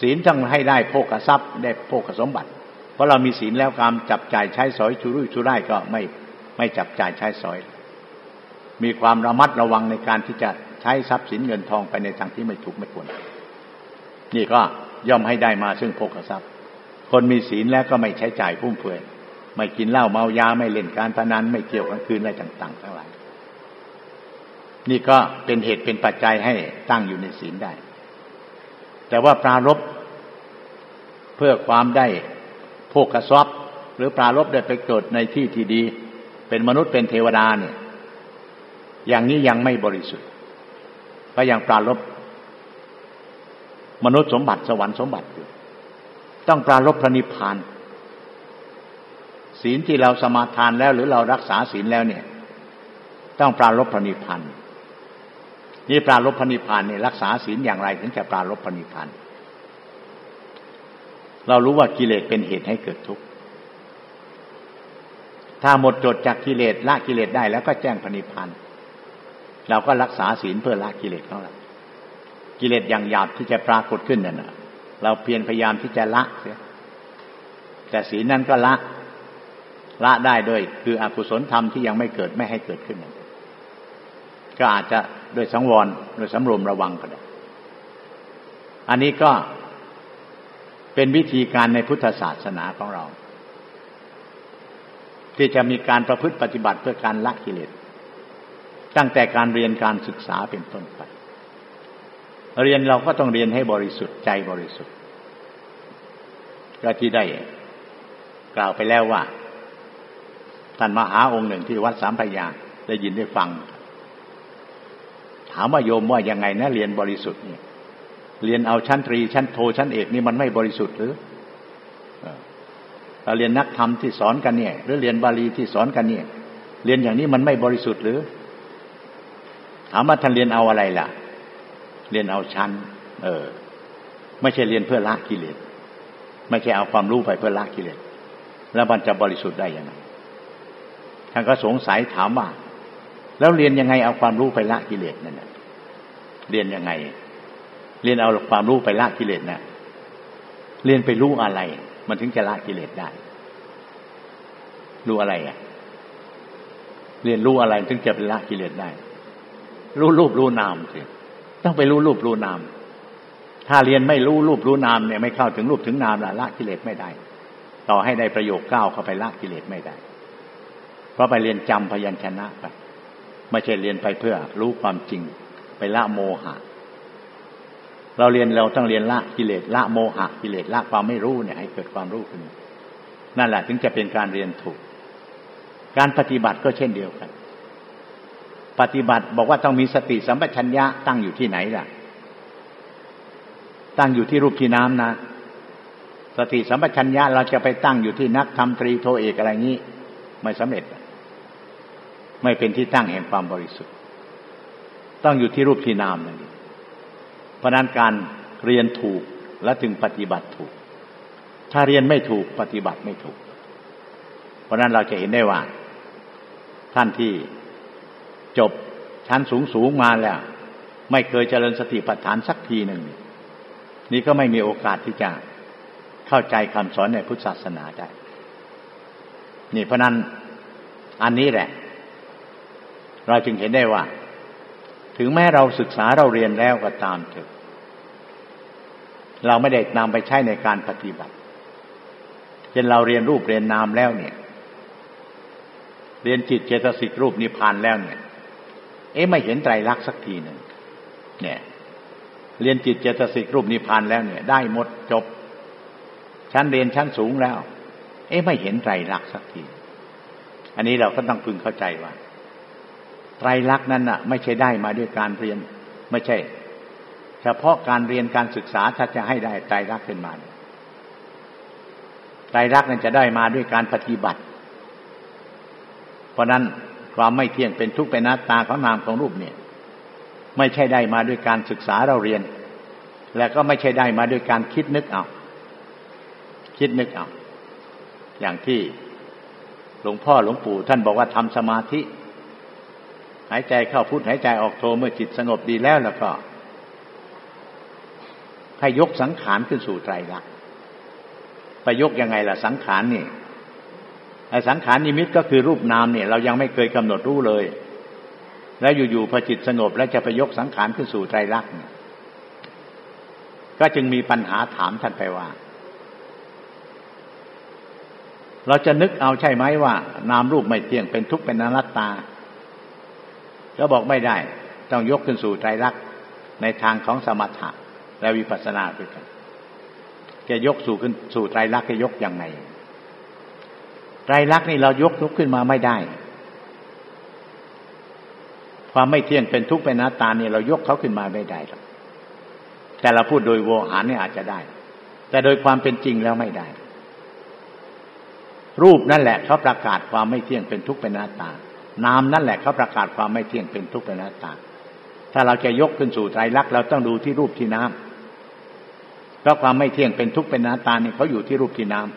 S1: ศีลต้องให้ได้โภกทรัพย์ ได้โภกสมบัติ เพราะเรามีศีลแล้วการจับจ่ายใช้สอยชุรุ่ยชุร่ายก็ไม่ไม่จับจ่ายใช้สอย มีความระมัดระวังในการที่จะใช้ทรัพย์สินเงินทองไปในทางที่ไม่ถูกไม่ควร นี่ก็ย่อมให้ได้มาซึ่งโภกทรัพย์ คนมีศีลแล้วก็ไม่ใช้จ่ายฟุ่มเฟือยไม่กินเหล้าเมายาไม่เล่นการพนันไม่เกี่ยวกลางคืนอะไรต่างๆทั้งหลายนี่ก็เป็นเหตุเป็นปัจจัยให้ตั้งอยู่ในศีลได้ แต่ว่าปรารบเพื่อความได้ โภกทรัพย์ หรือปรารบได้ไปเกิดในที่ที่ดี เป็นมนุษย์เป็นเทวดาเนี่ย อย่างนี้ยังไม่บริสุทธิ์ก็ยังปรารบมนุษย์สมบัติสวรรค์สมบัติอยู่ต้องปรารบพระนิพพานศีลที่เราสมาทานแล้ว หรือเรารักษาศีลแล้วเนี่ย ต้องปรารบพระนิพพานนี่ปรารบพระนิพพานเนี่ยรักษาศีลอย่างไรถึงจะปรารบพระนิพพาน เรารู้ว่ากิเลสเป็นเหตุให้เกิดทุกข์ ถ้าหมดจดจากกิเลสละกิเลสได้แล้วก็แจ้งพระนิพพานเราก็รักษาศีลเพื่อละกิเลสของเรากิเลสอย่างหยาบที่จะปรากฏขึ้นนั่นเราเพียรพยายามที่จะละเสียแต่ศีลนั้นก็ละละได้ด้วย คืออกุศลธรรมที่ยังไม่เกิดไม่ให้เกิดขึ้นนนก็อาจจะโดยสังวรโดยสำรวมระวังก็ได้ อันนี้ก็ เป็นวิธีการในพุทธศาสนาของเรา ที่จะมีการประพฤติปฏิบัติเพื่อการละกิเลสตั้งแต่การเรียนการศึกษาเป็นต้นไป เรียนเราก็ต้องเรียนให้บริสุทธิ์ใจบริสุทธิ์ก็ที่ได้กล่าวไปแล้วว่าท่านมหาองค์หนึ่งที่วัดสามพยาได้ยินได้ฟัง ถามว่าโยมว่ายังไงนะเรียนบริสุทธิ์เนี่ย เรียนเอาชั้นตรีชั้นโทชั้นเอกนี่มันไม่บริสุทธิ์หรือเราเรียนนักธรรมที่สอนกันเนี่ย หรือเรียนบาลีที่สอนกันเนี่ย เรียนอย่างนี้มันไม่บริสุทธิ์หรือถามว่าท่านเรียนเอาอะไรล่ะ เรียนเอาชั้น เออ ไม่ใช่เรียนเพื่อละกิเลสไม่ใช่เอาความรู้ไปเพื่อละกิเลสแล้วมันจะบริสุทธิ์ได้ยังไงท่านก็สงสัยถามว่า แล้วเรียนยังไงเอาความรู้ไปละกิเลสนั่นเรียนยังไง เรียนเอาความรู้ไปละกิเลสนะเรียนไปรู้อะไร มันถึงจะละกิเลสได้ รู้อะไรอะ เรียนรู้อะไรถึงจะเป็นละกิเลสได้ รู้รูปรู้นามสิต้องไปรู้รูปรู้นาม ถ้าเรียนไม่รู้รูปรู้นามเนี่ยไม่เข้าถึงรูปถึงนามละละกิเลสไม่ได้ ต่อให้ได้ประโยคก้าวเข้าไปละกิเลสไม่ได้ เพราะไปเรียนจำพยัญชนะไปไม่ใช่เรียนไปเพื่อรู้ความจริง ไปละโมหะ เราเรียนเราต้องเรียนละกิเลสละโมหะกิเลสละความไม่รู้เนี่ยให้เกิดความรู้ขึ้นนั่นแหละถึงจะเป็นการเรียนถูก การปฏิบัติก็เช่นเดียวกัน ปฏิบัติบอกว่าต้องมีสติสัมปชัญญะตั้งอยู่ที่ไหนล่ะ ตั้งอยู่ที่รูปที่น้ำนะ สติสัมปชัญญะเราจะไปตั้งอยู่ที่นักธรรมตรีโทเอกอะไรงี้ ไม่สำเร็จ ไม่เป็นที่ตั้งแห่งความบริสุทธิ์ ต้องอยู่ที่รูปที่นามนั่นเอง พราะนั้นการเรียนถูกและจึงปฏิบัติถูก ถ้าเรียนไม่ถูกปฏิบัติไม่ถูก เพราะนั้นเราจะเห็นได้ว่า ท่านที่จบชั้นสูงสูงมาแล้ว ไม่เคยเจริญสติปัฏฐานสักทีหนึ่ง นี่ก็ไม่มีโอกาสที่จะเข้าใจคำสอนในพุทธศาสนาได้ นี่เพราะนั้นอันนี้แหละ เราจึงเห็นได้ว่า ถึงแม้เราศึกษาเราเรียนแล้วก็ตามเถอะ เราไม่ได้นำไปใช้ในการปฏิบัติเช่นเราเรียนรูปเรียนนามแล้วเนี่ย เรียนจิตเจตสิกรูปนิพพานแล้วเนี่ย เอ๊ะไม่เห็นไตรลักษณ์สักทีหนึ่งเนี่ย เรียนจิตเจตสิกรูปนิพพานแล้วเนี่ย ได้หมดจบ ชั้นเรียนชั้นสูงแล้ว เอ๊ะไม่เห็นไตรลักษณ์สักที อันนี้เราก็ต้องพึงเข้าใจว่า ไตรลักษณ์นั้นน่ะ ไม่ใช่ได้มาด้วยการเรียน ไม่ใช่ เฉพาะการเรียนการศึกษาถ้าจะให้ได้ไตรลักษณ์ขึ้นมาไตรลักษณ์นั้นจะได้มาด้วยการปฏิบัติ เพราะนั้นความไม่เที่ยงเป็นทุกข์เป็นนัตตาของนามของรูปเนี่ย ไม่ใช่ได้มาด้วยการศึกษาเราเรียน และก็ไม่ใช่ได้มาด้วยการคิดนึกเอาคิดนึกเอาอย่างที่หลวงพ่อหลวงปู่ท่านบอกว่าทำสมาธิ หายใจเข้าพุทหายใจออกโทเมื่อจิตสงบดีแล้วแล้วก็ให้ยกสังขารขึ้นสู่ไตรลักษณ์ไปยกยังไงล่ะสังขารนี่ไอ้สังขารนิมิตก็คือรูปนามเนี่ย เรายังไม่เคยกำหนดรู้เลย แล้วอยู่ๆพอจิตสงบ แล้วจะไปยกสังขารขึ้นสู่ไตรลักษณ์ก็จึงมีปัญหาถามท่านไปว่า เราจะนึกเอาใช่ไหมว่า นามรูปไม่เที่ยงเป็นทุกข์เป็นอนัตตา ก็บอกไม่ได้ ต้องยกขึ้นสู่ไตรลักษณ์ในทางของสมถะและวิปัสสนาด้วยกันแกยกสู่ขึ้นสู่ไตรลักษณ์แกยกยังไงไตรลักษณ์นี่เรายกทุกขึ้นมาไม่ได้ ความไม่เที่ยงเป็นทุกข์เป็นนาตาเนี่ยเรายกเขาขึ้นมาไม่ได้หรอกแต่เราพูดโดยโวหารเนี่ยอาจจะได้ แต่โดยความเป็นจริงแล้วไม่ได้ รูปนั่นแหละเขาประกาศความไม่เที่ยงเป็นทุกข์เป็นนาตา นามนั่นแหละเขาประกาศความไม่เที่ยงเป็นทุกข์เป็นนาตา ถ้าเราจะยกขึ้นสู่ไตรลักษณ์เราต้องดูที่รูปที่น้ำพราะความไม่เที่ยงเป็นทุกข์เป็นนาตานี่เขาอยู่ที่รูปที่นาม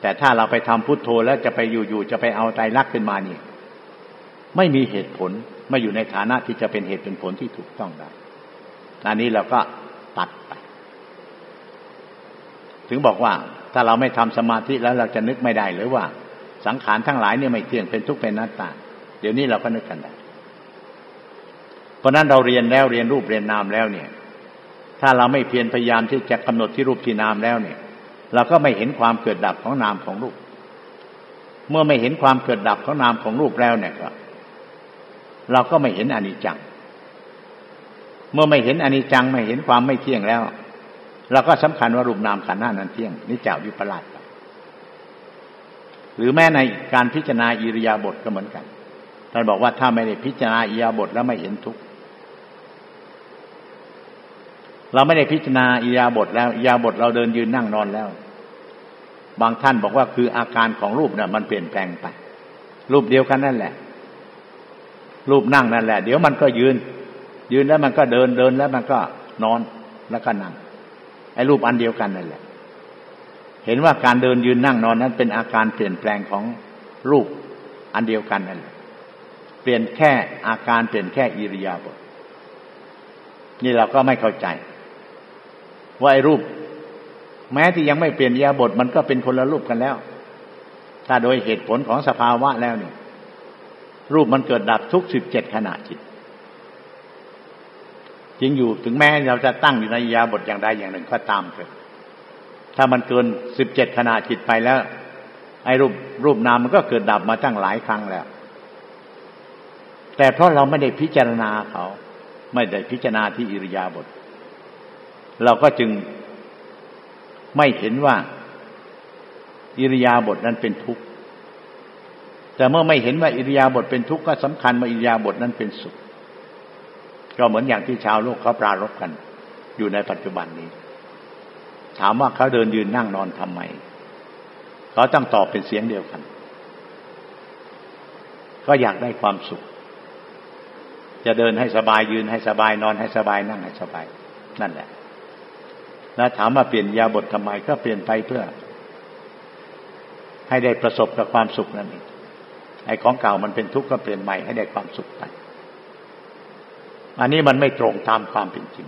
S1: แต่ถ้าเราไปทำพุทโธแล้วจะไปอยู่ๆจะไปเอาใจรักขึ้นมานี่ไม่มีเหตุผลไม่อยู่ในฐานะที่จะเป็นเหตุเป็นผลที่ถูกต้องได้อันนี้เราก็ตัดไป ถึงบอกว่าถ้าเราไม่ทำสมาธิแล้วเราจะนึกไม่ได้หรือว่า สังขารทั้งหลายเนี่ยไม่เที่ยงเป็นทุกข์เป็นนาตตาเดี๋ยวนี้เราก็นึกกันได้เพราะนั้นเราเรียนแล้วเรียนรูปเรียนนามแล้วเนี่ย ถ้าเราไม่เพียรพยายามที่จะกำหนดที่รูปที่นามแล้วเนี่ย เราก็ไม่เห็นความเกิดดับของนามของรูป เมื่อไม่เห็นความเกิดดับของนามของรูปแล้วเนี่ยก็เราก็ไม่เห็นอนิจจัง เมื่อไม่เห็นอนิจจังไม่เห็นความไม่เที่ยงแล้ว เราก็สำคัญว่ารูปนามขันธ์หน้านั้นเที่ยงนี่เจ้าวิปลาส หรือแม้ในการพิจารณาอิริยาบถก็เหมือนกันท่านบอกว่าถ้าไม่ได้พิจารณาอิริยาบถแล้วไม่เห็นทุกข์เราไม่ได้พิจารณาอิยาบทแล้วอิยาบทเราเดินยืนนั่งนอนแล้ว บางท่านบอกว่าคืออาการของรูปเนี่ยมันเปลี่ยนแปลงไป รูปเดียวกันนั่นแหละ รูปนั่งนั่นแหละ เดี๋ยวมันก็ยืน ยืนแล้วมันก็เดินเดินแล้วมันก็นอนแล้วก็นั่งไอ้รูปอันเดียวกันนั่นแหละ เห็นว่าการเดินยืนนั่งนอนนั้นเป็นอาการเปลี่ยนแปลงของรูปอันเดียวกันนั่นแหละเปลี่ยนแค่อาการเปลี่ยนแค่อิริยาบถนี่เราก็ไม่เข้าใจ ว่าไอ้รูป แม้ที่ยังไม่เปลี่ยนยาบทมันก็เป็นคนละรูปกันแล้ว ถ้าโดยเหตุผลของสภาวะแล้วเนี่ย รูปมันเกิดดับทุกสิบเจ็ดขณะจิตจริงอยู่ถึงแม้เราจะตั้งอยู่ในยาบทอย่างใดอย่างหนึ่งก็ตามเถอะ ถ้ามันเกินสิบเจ็ดขณะจิตไปแล้ว ไอ้รูปรูปนามมันก็เกิดดับมาตั้งหลายครั้งแล้ว แต่เพราะเราไม่ได้พิจารณาเขา ไม่ได้พิจารณาที่อิริยาบถเราก็จึงไม่เห็นว่า อิริยาบถนั้นเป็นทุกข์แต่เมื่อไม่เห็นว่าอิริยาบถเป็นทุกข์ก็สำคัญว่าอิริยาบถนั้นเป็นสุข ก็เหมือนอย่างที่ชาวโลกเขาปรารบกัน อยู่ในปัจจุบันนี้ ถามว่าเขาเดินยืนนั่งนอนทำไมเขาต้องตอบเป็นเสียงเดียวกันก็อยากได้ความสุข จะเดินให้สบายยืนให้สบายนอนให้สบายนั่งให้สบาย นั่นแหละ แล้วถามมาเปลี่ยนยาบททำไมก็เปลี่ยนไปเพื่อ ให้ได้ประสบกับความสุขนั่นเองไอ้ของเก่ามันเป็นทุกข์ก็เปลี่ยนใหม่ให้ได้ความสุขไปอันนี้มันไม่ตรงตามความเป็นจริง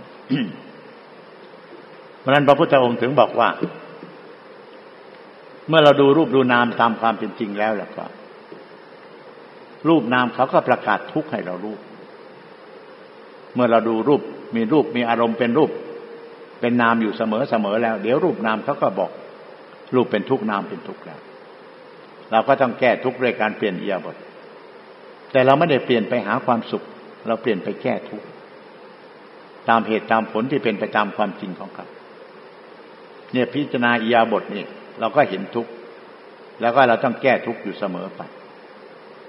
S1: เพราะนั้นพระพุทธองค์ถึงบอกว่า เมื่อเราดูรูปดูนามตามความเป็นจริงแล้วแล้วก็รูปนามเขาก็ประกาศทุกข์ให้เรารู้ เมื่อเราดูรูปมีรูปมีอารมณ์เป็นรูป เป็นนามอยู่เสมอเสมอแล้ว เดี๋ยวรูปนามเขาก็บอก รูปเป็นทุกนามเป็นทุกแล้ว เราก็ต้องแก้ทุกข์ด้วยการเปลี่ยนเอียบทแต่เราไม่ได้เปลี่ยนไปหาความสุข เราเปลี่ยนไปแก้ทุกข์ตามเหตุตามผลที่เป็นไปตามความจริงของเขา เนี่ยพิจารณาอียาบทนี่เราก็เห็นทุกข์แล้วก็เราต้องแก้ทุกข์อยู่เสมอไป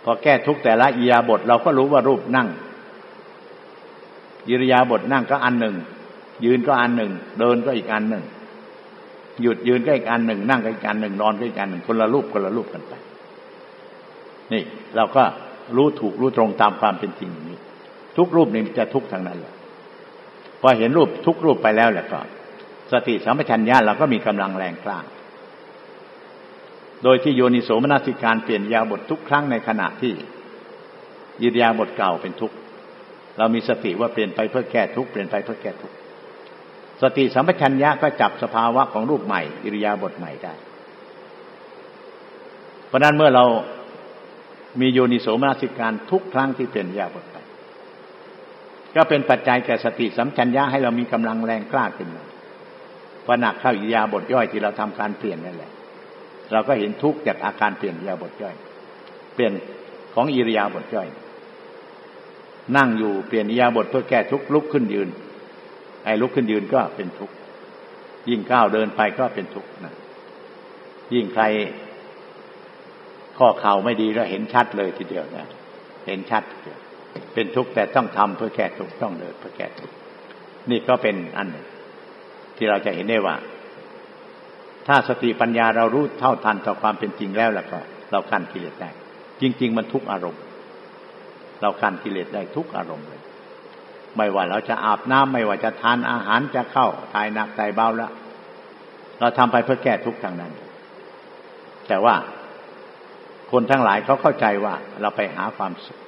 S1: พอแก้ทุกข์แต่ละอิยาบทเราก็รู้ว่ารูปนั่งยิริยาบทนั่งก็อันหนึ่ง ยืนก็อันหนึ่ง เดินก็อีกอันหนึ่ง หยุดยืนก็อีกอันหนึ่ง นั่งก็อีกอันหนึ่งนอนก็อีกอันหนึ่งคนละรูปคนละรูปกันไป นี่ เราก็รู้ถูกรู้ตรงตามความเป็นจริงนี้ ทุกรูปนี่จะทุกทางนั้นแหละพอเห็นรูปทุกรูปไปแล้วแหละก็ สติสัมปชัญญะเราก็มีกำลังแรงกล้า โดยที่โยนิโสมนสิการเปลี่ยนยาบททุกครั้งในขณะที่ยิรยาบทเก่าเป็นทุกข์เรามีสติว่าเปลี่ยนไปเพื่อแก้ทุกข์เปลี่ยนไปเพื่อแก้ทุกข์สติสัมปชัญญะก็จับสภาวะของรูปใหม่อิริยาบถใหม่ได้ เพราะนั้นเมื่อเรามีโยนิโสมนสิการทุกครั้งที่เปลี่ยนยาบทไปก็เป็นปัจจัยแก่สติสัมปชัญญะให้เรามีกำลังแรงกล้าขึ้นมา พอหนักเข้าอิยาบทย่อยที่เราทำการเปลี่ยนนั่นแหละ เราก็เห็นทุกข์จากอาการเปลี่ยนอิยาบถย่อย เปลี่ยนของอิริยาบถย่อย นั่งอยู่เปลี่ยนอิริยาบถเพื่อแก้ทุกข์ลุกขึ้นยืน ไอ้ลุกขึ้นยืนก็เป็นทุกข์ยิ่งก้าวเดินไปก็เป็นทุกข์นะยิ่งใคร ข้อเข่าไม่ดีก็เห็นชัดเลยทีเดียวนะเห็นชัดเป็นทุกข์แต่ต้องทำเพื่อแก้ทุกข์ต้องเดินเพื่อแก้ทุกข์นี่ก็เป็นอันหนึ่ง ที่เราจะเห็นได้ว่า ถ้าสติปัญญาเรารู้เท่าทันต่อความเป็นจริงแล้วแล่ะก็ เรากั้นกิเลสได้ จริง ๆ มันทุกอารมณ์ เรากั้นกิเลสได้ทุกอารมณ์เลยไม่ว่าเราจะอาบน้ำไม่ว่าจะทานอาหารจะเข้าทายหนักใจเบาแล้วเราทำไปเพื่อแก้ทุกทางนั้น แต่ว่าคนทั้งหลายเขาเข้าใจว่าเราไปหาความสุข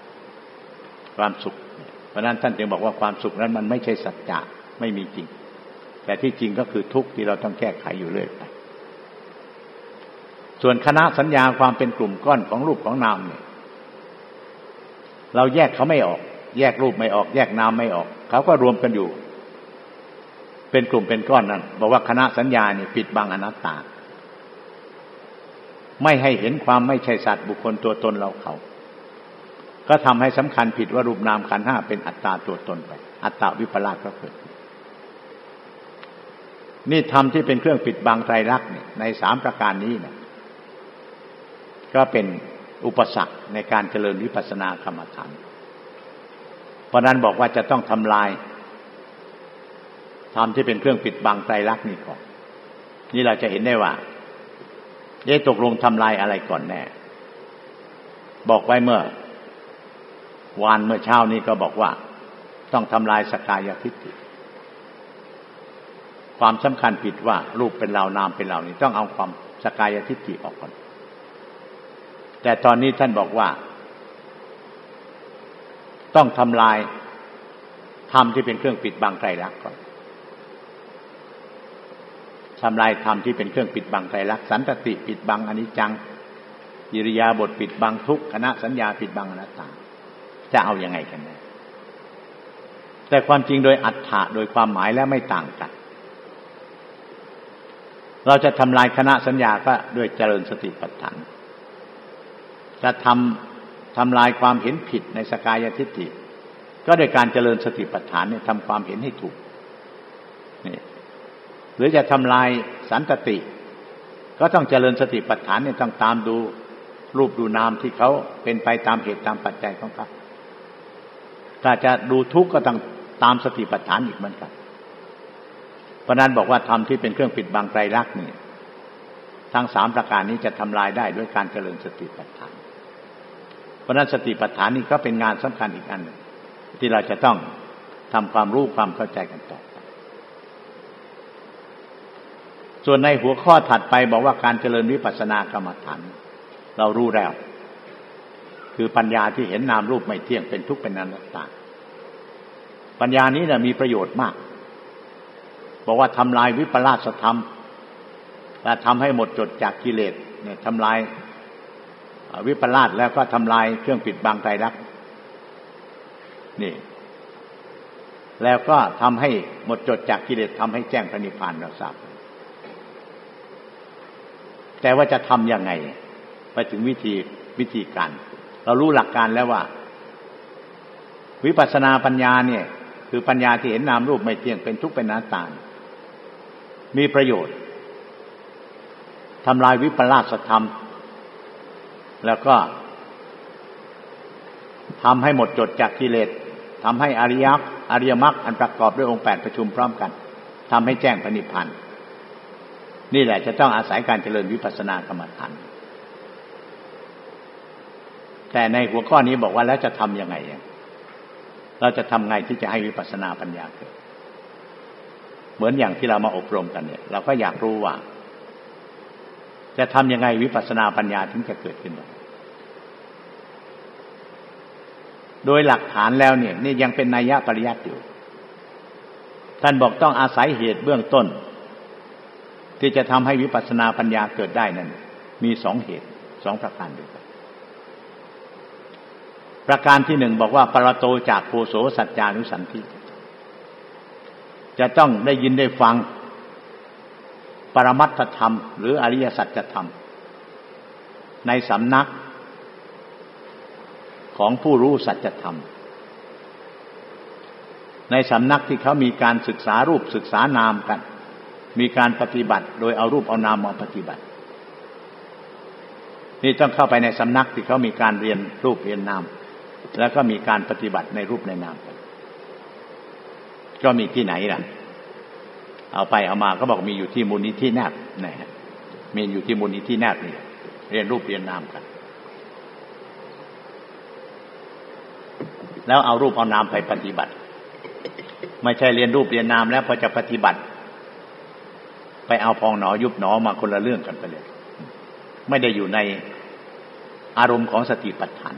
S1: ความสุข เพราะนั้นท่านจึงบอกว่าความสุขนั้นมันไม่ใช่สัจจะไม่มีจริง แต่ที่จริงก็คือทุกข์ที่เราต้องแก้ไขอยู่เรื่อยไปส่วนคณะสัญญาความเป็นกลุ่มก้อนของรูปของนามเนี่ย เราแยกเขาไม่ออก แยกรูปไม่ออก แยกนามไม่ออก เขาก็รวมกันอยู่ เป็นกลุ่มเป็นก้อนนั่นบอกว่าคณะสัญญาเนี่ยปิดบังอนัตตา ไม่ให้เห็นความไม่ใช่สัตว์บุคคลตัวตนเราเขา ก็ทำให้สำคัญผิดว่ารูปนามขันห้าเป็นอัตตาตัวตนไป อัตตาวิปลาสก็เกิด นี่ธรรมที่เป็นเครื่องปิดบังไตรลักษณ์ในสามประการนี้นะก็เป็นอุปสรรคในการเจริญวิปัสสนากรรมฐาน เพราะนั้นบอกว่าจะต้องทำลายธรรมที่เป็นเครื่องปิดบังไตรลักษณ์นี่ก่อน นี่เราจะเห็นได้ว่าเอ๊ตกลงทำลายอะไรก่อนแน่ บอกไว้เมื่อ วานเมื่อเช้านี้ก็บอกว่า ต้องทำลายสกายทิฏฐิ ความสำคัญผิดว่ารูปเป็นเรานามเป็นเรานี่ต้องเอาความสกายทิฏฐิออกก่อน แต่ตอนนี้ท่านบอกว่า ต้องทำลายธรรมที่เป็นเครื่องปิดบังไตรลักษณ์ก่อนทำลายธรรมที่เป็นเครื่องปิดบังไตรลักษณ์สันตติปิดบังอนิจจังยิริยาบทปิดบังทุกคณะสัญญาปิดบังอนัตตา จะเอาอยัางไงกันน่แต่ความจริงโดยอัฏฐะโดยความหมายแล้วไม่ต่างกัน เราจะทำลายคณะสัญญาก็ด้วยเจริญสติปัฏฐาน จะทำทำลายความเห็นผิดในสกายทิฏฐิก็โดยการเจริญสติปัฏฐานเนี่ยทำความเห็นให้ถูกนี่หรือจะทำลายสันตติ ก็ต้องเจริญสติปัฏฐานเนี่ยต้องตามดูรูปดูนามที่เขาเป็นไปตามเหตุตามปัจจัยของเขาถ้าจะดูทุกข์ก็ต้องตามสติปัฏฐานอีกเหมือนกัน เพราะนั้นบอกว่าธรรมที่เป็นเครื่องปิดบังไตรลักษณ์นี่ทั้งสามประการนี้จะทำลายได้ด้วยการเจริญสติปัฏฐาน เพราะนั้นสติปัฏฐานนี่ก็เป็นงานสำคัญอีกอันหนึ่งที่เราจะต้องทำความรู้ความเข้าใจกันต่อส่วนในหัวข้อถัดไปบอกว่าการเจริญวิปัสสนากรรมฐาน เรารู้แล้ว คือปัญญาที่เห็นนามรูปไม่เที่ยงเป็นทุกข์เป็นอนัตตาปัญญานี้นะมีประโยชน์มาก บอกว่าทำลายวิปลาสธรรมและทำให้หมดจดจากกิเลสเนี่ยทำลายวิปลาสแล้วก็ทำลายเครื่องปิดบังใจรักนี่ แล้วก็ทำให้หมดจดจากกิเลสทำให้แจ้งพระนิพพานเราทราบแต่ว่าจะทำยังไง ไปถึงวิธีวิธีการ เรารู้หลักการแล้วว่า วิปัสสนาปัญญาเนี่ย คือปัญญาที่เห็นนามรูปไม่เที่ยงเป็นทุกข์เป็นนาตา มีประโยชน์ทำลายวิปลาสธรรม แล้วก็ทำให้หมดจดจากกิเลสทำให้อริยมรรคอริยมรรคอันประกอบด้วยองค์แปดประชุมพร้อมกันทำให้แจ้งพระนิพพานนี่แหละจะต้องอาศัยการเจริญวิปัสสนากรรมฐานแต่ในหัวข้อนี้บอกว่าแล้วจะทำยังไง เราจะทำไงที่จะให้วิปัสสนาปัญญาเกิด เหมือนอย่างที่เรามาอบรมกันเนี่ย เราก็อยากรู้ว่า จะทำยังไงวิปัสสนาปัญญาถึงจะเกิดขึ้นโดยหลักฐานแล้วเนี่ยนี่ยังเป็นนัยยะปริยัติอยู่ ท่านบอกต้องอาศัยเหตุเบื้องต้น ที่จะทำให้วิปัสสนาปัญญาเกิดได้นั้นมีสองเหตุสองประการด้วยกันประการที่หนึ่งบอกว่าปรโตจากโพโสสัจจานุสันติ จะต้องได้ยินได้ฟัง ปรมัตถธรรม หรืออริยสัจธรรม ในสำนักของผู้รู้สัจธรรม ในสำนักที่เขามีการศึกษารูปศึกษานามกัน มีการปฏิบัติ โดยเอารูปเอานามมาปฏิบัติ นี่ต้องเข้าไปในสำนักที่เขามีการเรียนรูปเรียนนาม แล้วก็มีการปฏิบัติในรูปในนามก็ ก็มีที่ไหนล่ะ เอาไปเอามาก็บอกมีอยู่ที่มูลนิธิแนบนะฮะมีอยู่ที่มูลนิธิแนบนี่เรียนรูปเรียนนามกัน แล้วเอารูปเอานามไปปฏิบัติ ไม่ใช่เรียนรูปเรียนนามแล้วพอจะปฏิบัติ ไปเอาพองหนอยุบหนอมาคนละเรื่องกันไปเลย ไม่ได้อยู่ในอารมณ์ของสติปัฏฐาน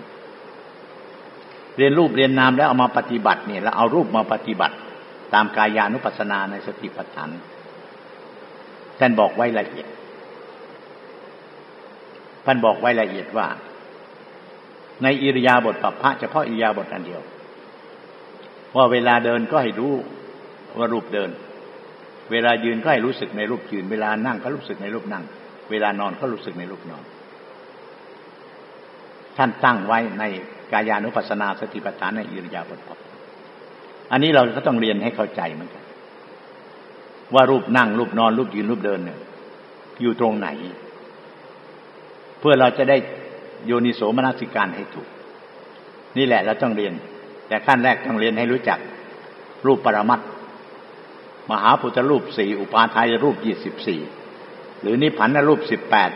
S1: เรียนรูปเรียนนามแล้วเอามาปฏิบัติเนี่ยแล้วเอารูปมาปฏิบัติ ตามกายานุปัสสนาในสติปัฏฐานท่านบอกไว้ละเอียด ท่านบอกไว้ละเอียดว่า ในอิริยาบถปัปพระเฉพาะอิริยาบถอันเดียว ว่าเวลาเดินก็ให้รู้ว่ารูปเดิน เวลายืนก็ให้รู้สึกในรูปยืน เวลานั่งก็รู้สึกในรูปนั่ง เวลานอนก็รู้สึกในรูปนอน ท่านตั้งไว้ในกายานุปัสสนาสติปัฏฐานในอิริยาบถ อันนี้เราก็ต้องเรียนให้เข้าใจเหมือนกันว่ารูปนั่งรูปนอนรูปยืนรูปเดินเนี่ยอยู่ตรงไหน เพื่อเราจะได้โยนิโสมนสิการให้ถูก นี่แหละเราต้องเรียน แต่ขั้นแรกต้องเรียนให้รู้จัก รูปปรมัตมหาพุทธรูปสี่อุปาทายรูปยี่สิบสี่หรือนิพพานรูปสิบแปด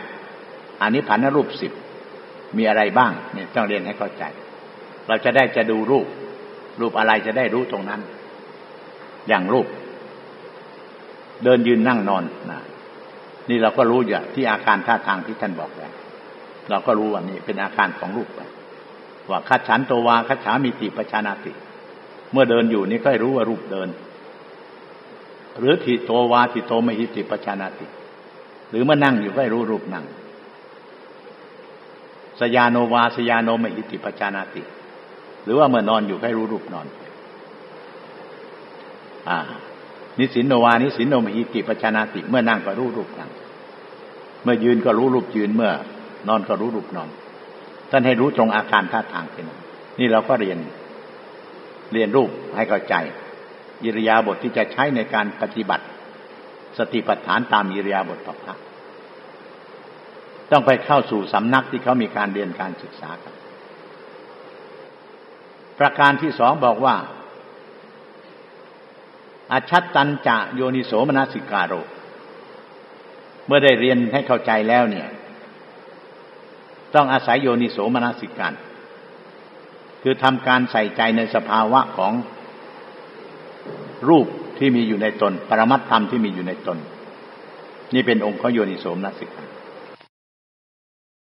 S1: อันนี้พันธรูปสิบมีอะไรบ้างเนี่ยต้องเรียนให้เข้าใจ เราจะได้จะดูรูป รูปอะไรจะได้รู้ตรงนั้น อย่างรูป เดินยืนนั่งนอนนะนี่เราก็รู้อยู่ที่อาการท่าทางที่ท่านบอกแล้วเราก็รู้ว่านี่เป็นอาการของรูปว่าคัจฉันโตวาคัจฉามีติปชานาติ เมื่อเดินอยู่นี่ก็รู้ว่ารูปเดิน หรือทิโตวาทิโตมหิติปชานาติ หรือเมานั่งอยู่ก็ให้รู้รูปนั่งสยาโนวาสยาโนมหิติปชานาติ หรือว่าเมื่อนอนอยู่ก็ให้รู้รูปนอน อ่า นิสินโนวานิสินโนมหิติปชานาติ เมื่อนั่งก็รู้รูปนั่ง เมื่อยืนก็รู้รูปยืน เมื่อนอนก็รู้รูปนอน ท่านให้รู้ตรงอาการท่าทางเป็นนี่เราก็เรียน เรียนรูปให้เข้าใจอิริยาบทที่จะใช้ในการปฏิบัติ สติปัฏฐานตามอิริยาบถต่อพระต้องไปเข้าสู่สำนักที่เขามีการเรียนการศึกษากัน ประการที่สองบอกว่าอาชัตตันจะโยนิโสมนสิกาโร เมื่อได้เรียนให้เข้าใจแล้วเนี่ย ต้องอาศัยโยนิโสมนสิการ คือทำการใส่ใจในสภาวะของรูปที่มีอยู่ในตน ปรมัตธรรมที่มีอยู่ในตน นี่เป็นองค์ของโยนิโสมนสิกา